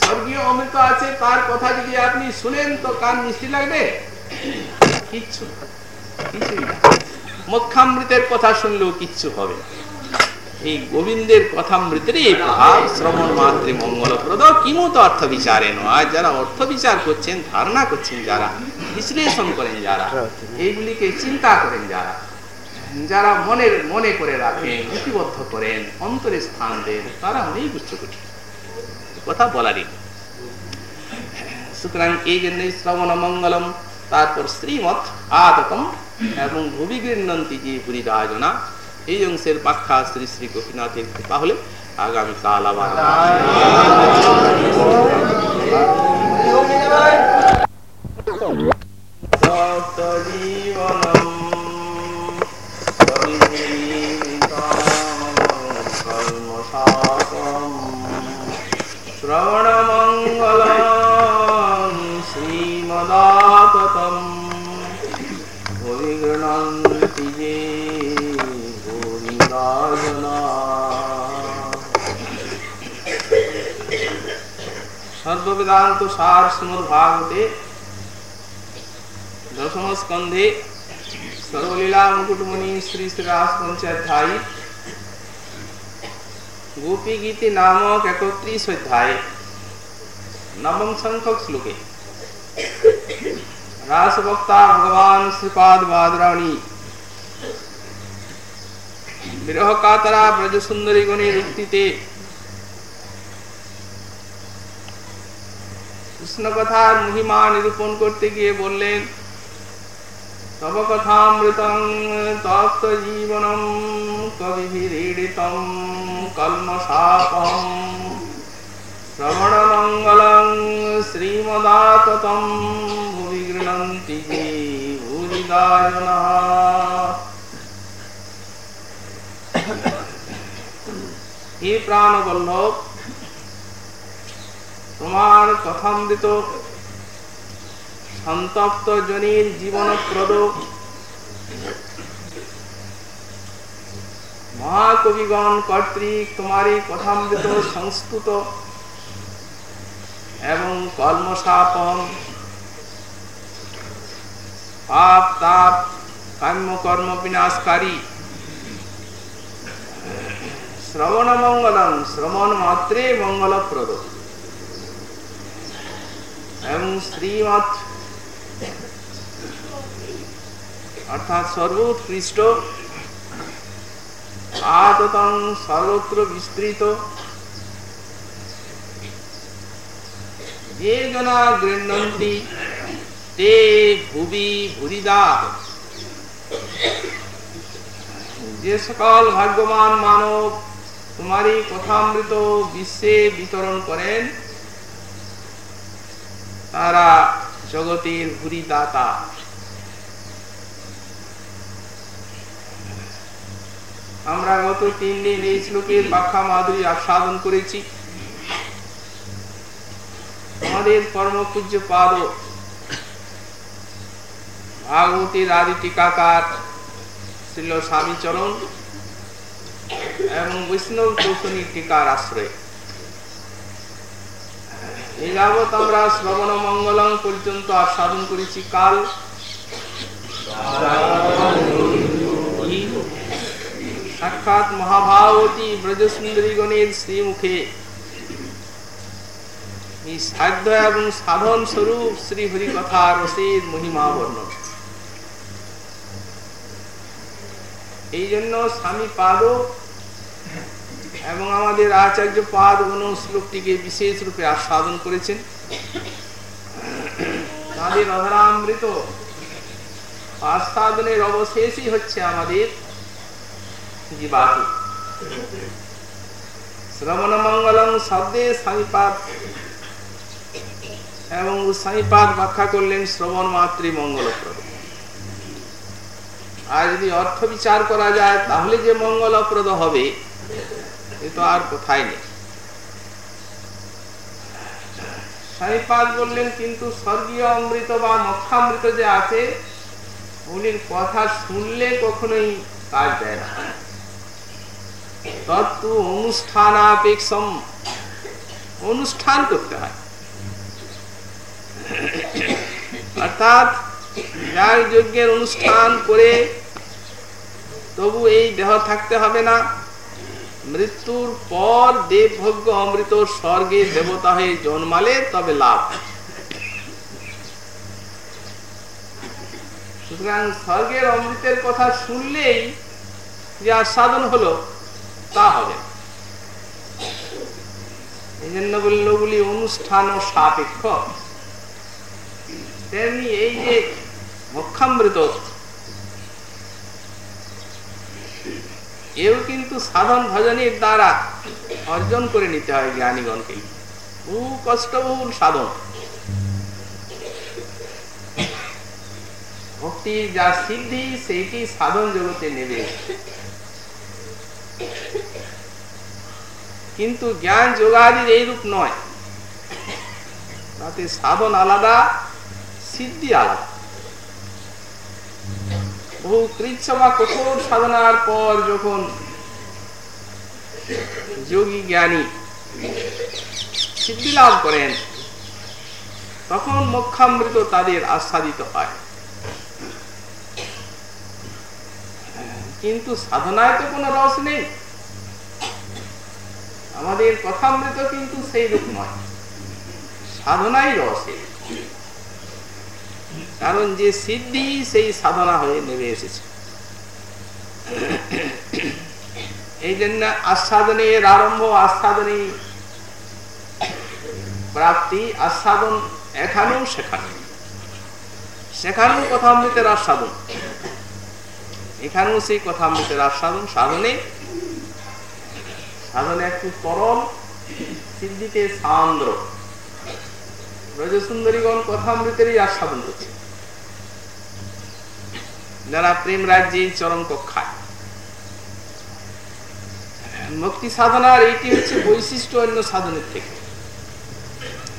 স্বর্গীয় অমৃত আছে তার কথা যদি আপনি শুনেন তো কান মিষ্টি লাগবে? কিচ্ছু কিছুই না। মক্ষামৃতের কথা শুনলেও কিচ্ছু হবে না। এই গোবিন্দের কথামৃতেরই প্রভাব শ্রবণ মাত্রে মঙ্গলপ্রদ। কিমত অর্থ বিচারে নয়? যারা অর্থ বিচার করছেন ধারণা করছেন যারা বিশ্লেষণ করেন যারা এইগুলিকে চিন্তা করেন যারা। যারা মনের, মনে করে রাখেন লিপিবদ্ধ করেন, অন্তরে স্থান দেন, তারা অনেক উচ্চকোটি কথা বলারই। সুতরাং এই জন্যই শ্রবণ মঙ্গলম তারপর শ্রীমৎ আতকম এবং ভূমি যে পুরী রাজনা এই অংশের ব্যাখ্যা শ্রী শ্রী গোপীনাথের কৃপা হলে আগামীকাল আবার। শ্রবণমঙ্গলম শ্রীমদাততম ভবিগৃণন্তি যে ভূমিরাজনা সর্ববেদান্ত সার শ্রীমদ ভাগবতে দশম স্কন্ধে সর্বলীলা মুকুটমণি শ্রী শ্রী পঞ্চাধ্যায়ী গোপী গীতি নামক একত্রিশ অধ্যায় নবম সংখ্যক শ্লোকে রাসবক্তা ভগবান শ্রীপাদ বাদরাণী বিরহ কাতরা ব্রজ সুন্দরী গণের উক্তিতে কৃষ্ণ কথার মহিমা নিরূপণ করতে গিয়ে বললেন তব কথামৃতং তপ্ত জীবনম কবিভিড়িতম কলমশাপম শ্রবণমঙ্গলং শ্রীমদাততম ভুবি গৃণন্তি যে ভূরিদায়না হে প্রাণবল্লভ তোমার কথামৃত সন্তপ্ত জনির জীবনপ্রদ। মহাকবিগণ কর্তৃক তোমারই কথামৃত সংস্কৃত এবং কর্মসাপম পাপ, তাপ, কাম্য, কর্ম বিনাশকারী। শ্রবণ মঙ্গলম, শ্রবণ মাত্রে মঙ্গলপ্রদ। এবং শ্রীমৎ অর্থাৎ সর্বোৎকৃষ্ট আততং সর্বত্র বিস্তৃত। যে জনা গৃহন্তি তে ভুবি ভুরিদা। যে সকল ভাগ্যবান মানব তোমারই কথামৃত বিশ্বে বিতরণ করেন, তারা জগতের ভুরিদাতা। আমরা গত তিন দিন এই শ্লোকের ব্যাখ্যা মাধুরী আস্বাদন করেছি। আমাদের পরম পূজ্য পাদ ভাগবতীর আদি টিকাকার ছিল স্বামী চরণ এবং বৈষ্ণব কৌশনী টিকার আশ্রয়। এই যাবৎ আমরা শ্রবণ মঙ্গলম পর্যন্ত আস্বাদন করেছি। কাল সাক্ষাৎ মহাভাবতী ব্রজসুন্দরীগণের শ্রীমুখে। এই সাধ্য এবং সাধন স্বরূপ শ্রী হরি কথা রসের মহিমা এই জন্য স্বামী পাদ এবং আমাদের আচার্য পাদ শ্লোকটিকে বিশেষ রূপে আস্বাদন করেছেন। তাদের অধরামৃত আস্বাদনের অবশেষই হচ্ছে আমাদের জীবাতু শ্রবণ মঙ্গলম শব্দে স্বামীপাদ এবং স্বামীপাদ ব্যাখ্যা করলেন শ্রবণ মাতৃ মঙ্গলপ্রদ। আর যদি অর্থ বিচার করা যায়, তাহলে যে মঙ্গলপ্রদ হবে, এ তো আর কোথায় নেই। স্বামীপাদ বললেন, কিন্তু স্বর্গীয় অমৃত বা মক্ষামৃত যে আছে, উনির কথা শুনলে কখনোই কাজ দেয় না। তত্ত্ব অনুষ্ঠানাপেক্ষম। অনুষ্ঠান করতে হয়। অর্থাৎ যার যজ্ঞের অনুষ্ঠান করে তবু এই দেহ থাকতে হবে না। মৃত্যুর পর দেবভোগ্য অমৃত স্বর্গে দেবতা হয়ে জন্মালে তবে লাভ সুতরাং স্বর্গের অমৃতের কথা শুনলেই যে আস্বাদন হলো তা এই জন্য বলল অনুষ্ঠান ও সাপেক্ষ। তেমনি এই যে এও কিন্তু সাধন ভজনের দ্বারা অর্জন করে নিতে হয় জ্ঞানীগণকে। বহু কষ্টবহুল সাধন। ভক্তির যা সিদ্ধি, সেইটি সাধন জগতে নেবে। কিন্তু জ্ঞান যোগাদির এইরূপ নয়। তাতে সাধন আলাদা, সিদ্ধি আলাদা। বহু কৃচ্ছ বা কঠোর সাধনার পর যখন যোগী জ্ঞানী সিদ্ধি লাভ করেন, তখন মোক্ষামৃত তাদের আস্বাদিত হয়। কিন্তু সাধনায় তো কোনো রস নেই। আমাদের কথামৃত কিন্তু সেই রূপ নয়। সাধনাই রসে কারণ যে সিদ্ধি সেই সাধনা হয়ে নেমে এসেছে। এই জন্য আস্বাদনের আরম্ভ, আস্বাদনী প্রাপ্তি, আস্বাদন এখানেও সেখানে। সেখানেও কথামৃতের আস্বাদন। এখানেও সেই কথা কথামৃতের আস্বাদন, সাধনে। সাধনে একটু তরল সিদ্ধিতে সান্দ্র। ব্রজসুন্দরীগণ আস্বাদন যারা প্রেম রাজ্যে চরম কক্ষায়। মুক্তি সাধনার এইটি হচ্ছে বৈশিষ্ট্য অন্য সাধনের থেকে।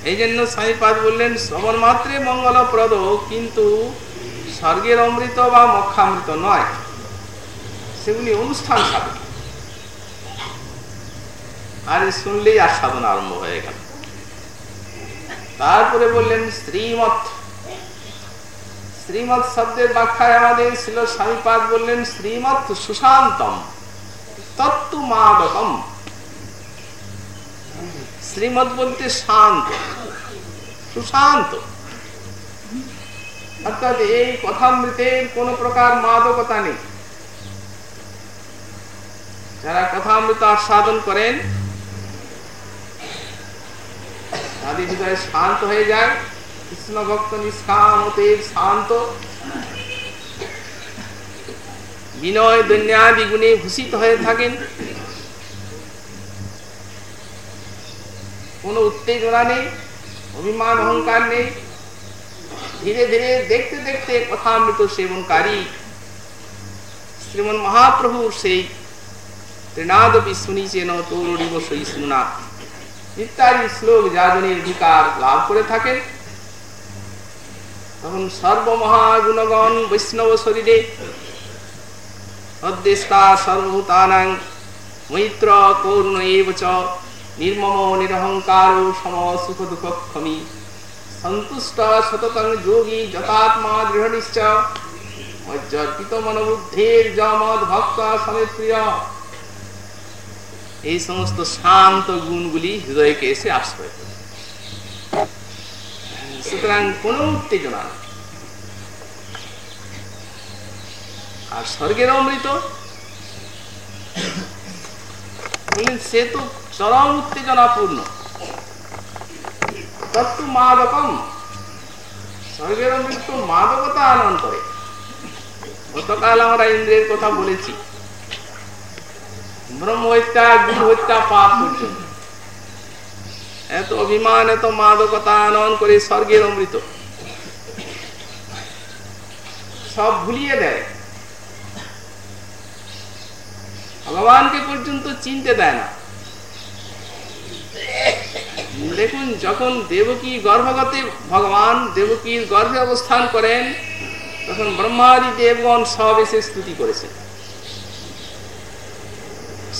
এই জন্য স্বামীপাদ বললেন, শ্রবণ মাত্রে মঙ্গলপ্রদ, কিন্তু স্বর্গের অমৃত বা মক্ষামৃত নয়। সেগুলি অনুষ্ঠান সাধন আর শুনলেই আর সাধন আরম্ভ হয়ে গেল। তারপরে বললেন, শ্রীমৎ। শ্রীমৎ শব্দের ব্যাখ্যায় আমাদের ছিল স্বামীপাদ বললেন, শ্রীমৎ সুশান্তম, তত্ত্ব মাদকম। শ্রীমৎ বলতে শান্ত, সুশান্ত। অর্থাৎ এই কথামৃতের কোন প্রকার মাদকতা নেই। যারা কথামৃত আস্বাদন করেন, তাদের হৃদয় শান্ত হয়ে যায় কৃষ্ণ ভক্ত নিষ্কাম শান্ত। বিনয় দৈন্যাদি গুণে ভূষিত হয়ে থাকেন। কোনো উত্তেজনা নেই, অভিমান, অহংকার নেই। ধীরে ধীরে দেখতে দেখতে কথামৃত সেবনকারী শ্রীমন মহাপ্রভুর সেই ত্রিনাদপি শুনিছেন তৌরিব সই শুনা ইত্যাদি শ্লোক লাভ করে থাকেন। তখন বৈষ্ণব শরীরে সর্বভূতানাং মৈত্র কৌর্ণ এব নির্মম নিরহংকার সম সুখ দুঃখমি সন্তুষ্ট সততং যোগী যথাত্মা দৃঢ় নিশ্চয় মজ্জর্পিত মনোবুদ্ধের জমদ ভক্ত সমেত প্রিয় এই সমস্ত শান্ত গুণগুলি হৃদয়কে এসে আশ্রয় করে। সুতরাং কোন উত্তেজনা আর স্বর্গের অমৃত? বললেন, সে তো চরম উত্তেজনাপূর্ণ। তত্ত্ব মাদকম। স্বর্গের অমৃত মাদকতা আনয়ন করে গতকাল আমরা ইন্দ্রের কথা বলেছি। ব্রহ্ম হত্যা গুণ হত্যা পাপ এত অভিমান, এত মাদকতা আনয়ন করে স্বর্গের অমৃত। সব ভুলিয়ে দেয়। ভগবানকে পর্যন্ত চিনতে দেয় না। দেখুন, যখন দেবকী গর্ভগতে ভগবান দেবকীর গর্ভে অবস্থান করেন, তখন ব্রহ্মাদি দেবগণ সব এসে স্তুতি করেছেন।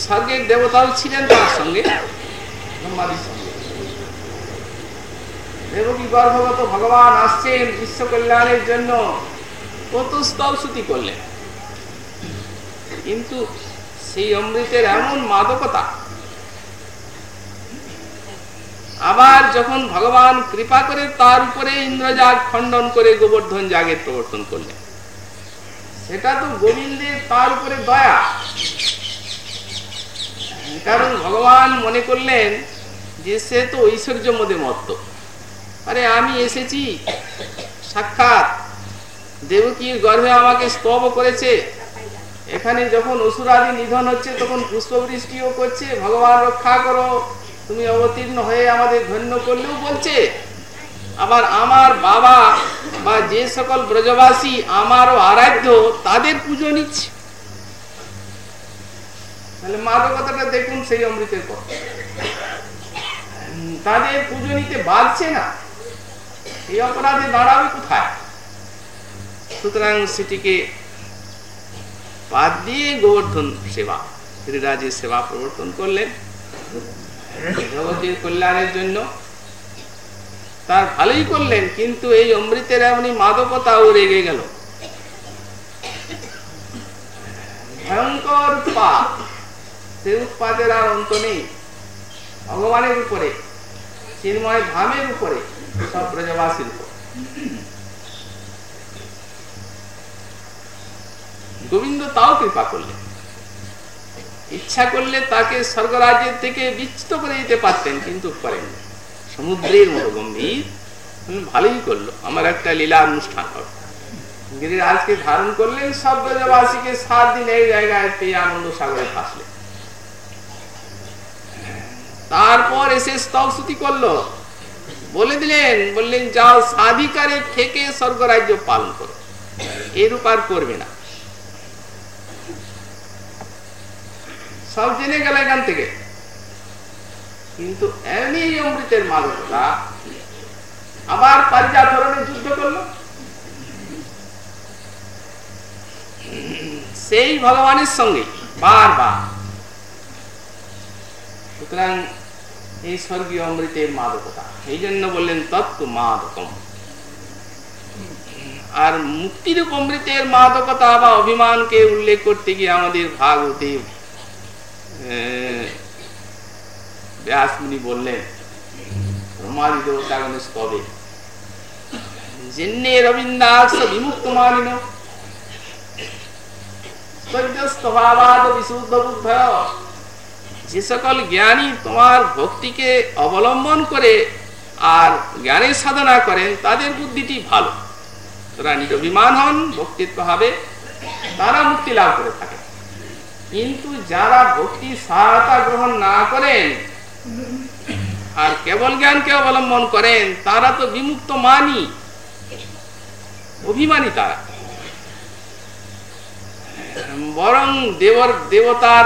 স্বর্গের দেবতাও ছিলেন তার সঙ্গে। দেবকী গর্ভগত ভগবান আসছেন বিশ্ব কল্যাণের জন্য। কত স্তব স্তুতি করলেন। কিন্তু সেই অমৃতের এমন মাদকতা, আবার যখন ভগবান কৃপা করে তার উপরে ইন্দ্রজাগ খণ্ডন করে গোবর্ধন জাগের প্রবর্তন করলেন। সেটা তো গোবিন্দের তার উপরে দয়া। কারণ ভগবান মনে করলেন যে সে তো ঐশ্বর্য মধ্যে মত্ত। আরে আমি এসেছি, সাক্ষাৎ। দেবকীর গর্ভে আমাকে স্তব করেছে। এখানে যখন অসুরাদি নিধন হচ্ছে, তখন পুষ্পবৃষ্টিও করছে। ভগবান রক্ষা করো, তুমি অবতীর্ণ হয়ে আমাদের ধন্য করলেও বলছে, আবার আমার বাবা বা যে সকল ব্রজবাসী আমারও আরাধ্য, তাদের পুজো নিচ্ছে। তাহলে মাদকতাটা দেখুন সেই অমৃতের পর। তাদের পুজো নিতে বাড়ছে না। এই অপরাধে দাঁড়াবে কোথায়? সুতরাং সেটিকে বাদ দিয়ে গোবর্ধন সেবা গিরিরাজের সেবা প্রবর্তন করলেন। জগতের কল্যাণের জন্য তার ভালোই করলেন, কিন্তু এই অমৃতের এমনি মাদকতাও রেগে গেল। ভয়ঙ্কর উৎপাত সে উৎপাতের আর অন্ত নেই। ভগবানের উপরে, চিন্ময় ধামের উপরে, সব ব্রজবাসীর উপর। গোবিন্দ তাও কৃপা করলেন। ইচ্ছা করলে তাকে স্বর্গরাজ্যের থেকে বিচ্ছিত করে দিতে পারতেন, কিন্তু করেন সমুদ্রের মতো গম্ভীর। ভালোই করল। আমার একটা লীলা অনুষ্ঠান হবে। গিরিরাজকে ধারণ করলেন, সব ব্রজবাসীকে সাত দিন এই জায়গায় পেয়ে আনন্দ সাগরে ভাসলেন। তারপর এসে স্তব স্তুতি করল। বলে দিলেন, বললেন, যাও সাধিকারে থেকে স্বর্গরাজ্য পালন করো। এরূপ আর করবে না। সব জেনে গেল এখান থেকে। কিন্তু এমনি অমৃতের মাদকতা আবার পারিজা ধরনের যুদ্ধ করল। সেই ভগবানের সঙ্গে বারবার। সুতরাং এই স্বর্গীয় অমৃতের মাদকতা। এই জন্য বললেন, তত্ত্ব মাদকম। আর মুক্তির অমৃতের মাদকতা বা অভিমানকে উল্লেখ করতে গিয়ে আমাদের ভাগবতে ব্যাসমুনি বললেন ব্রহ্মাদি বিমুক্ত যে সকল জ্ঞানী তোমার ভক্তিকে অবলম্বন করে আর জ্ঞানের সাধনা করেন তাদের বুদ্ধিটি ভালো। তারা নিরভিমান হন, ভক্তিত্ব হবে, তারা মুক্তি লাভ করে থাকে। কিন্তু যারা ভক্তি সহায়তা গ্রহণ না করেন আর কেবল জ্ঞানকে অবলম্বন করেন, তারা তো বিমুক্ত মানি, অভিমানী তারা। বরং দেবর দেবতার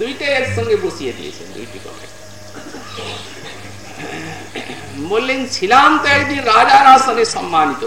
দুইটাই একসঙ্গে বসিয়ে দিয়েছেন দুইটি কথা বললেন ছিলাম তো একদিন রাজার আসনে সম্মানিত।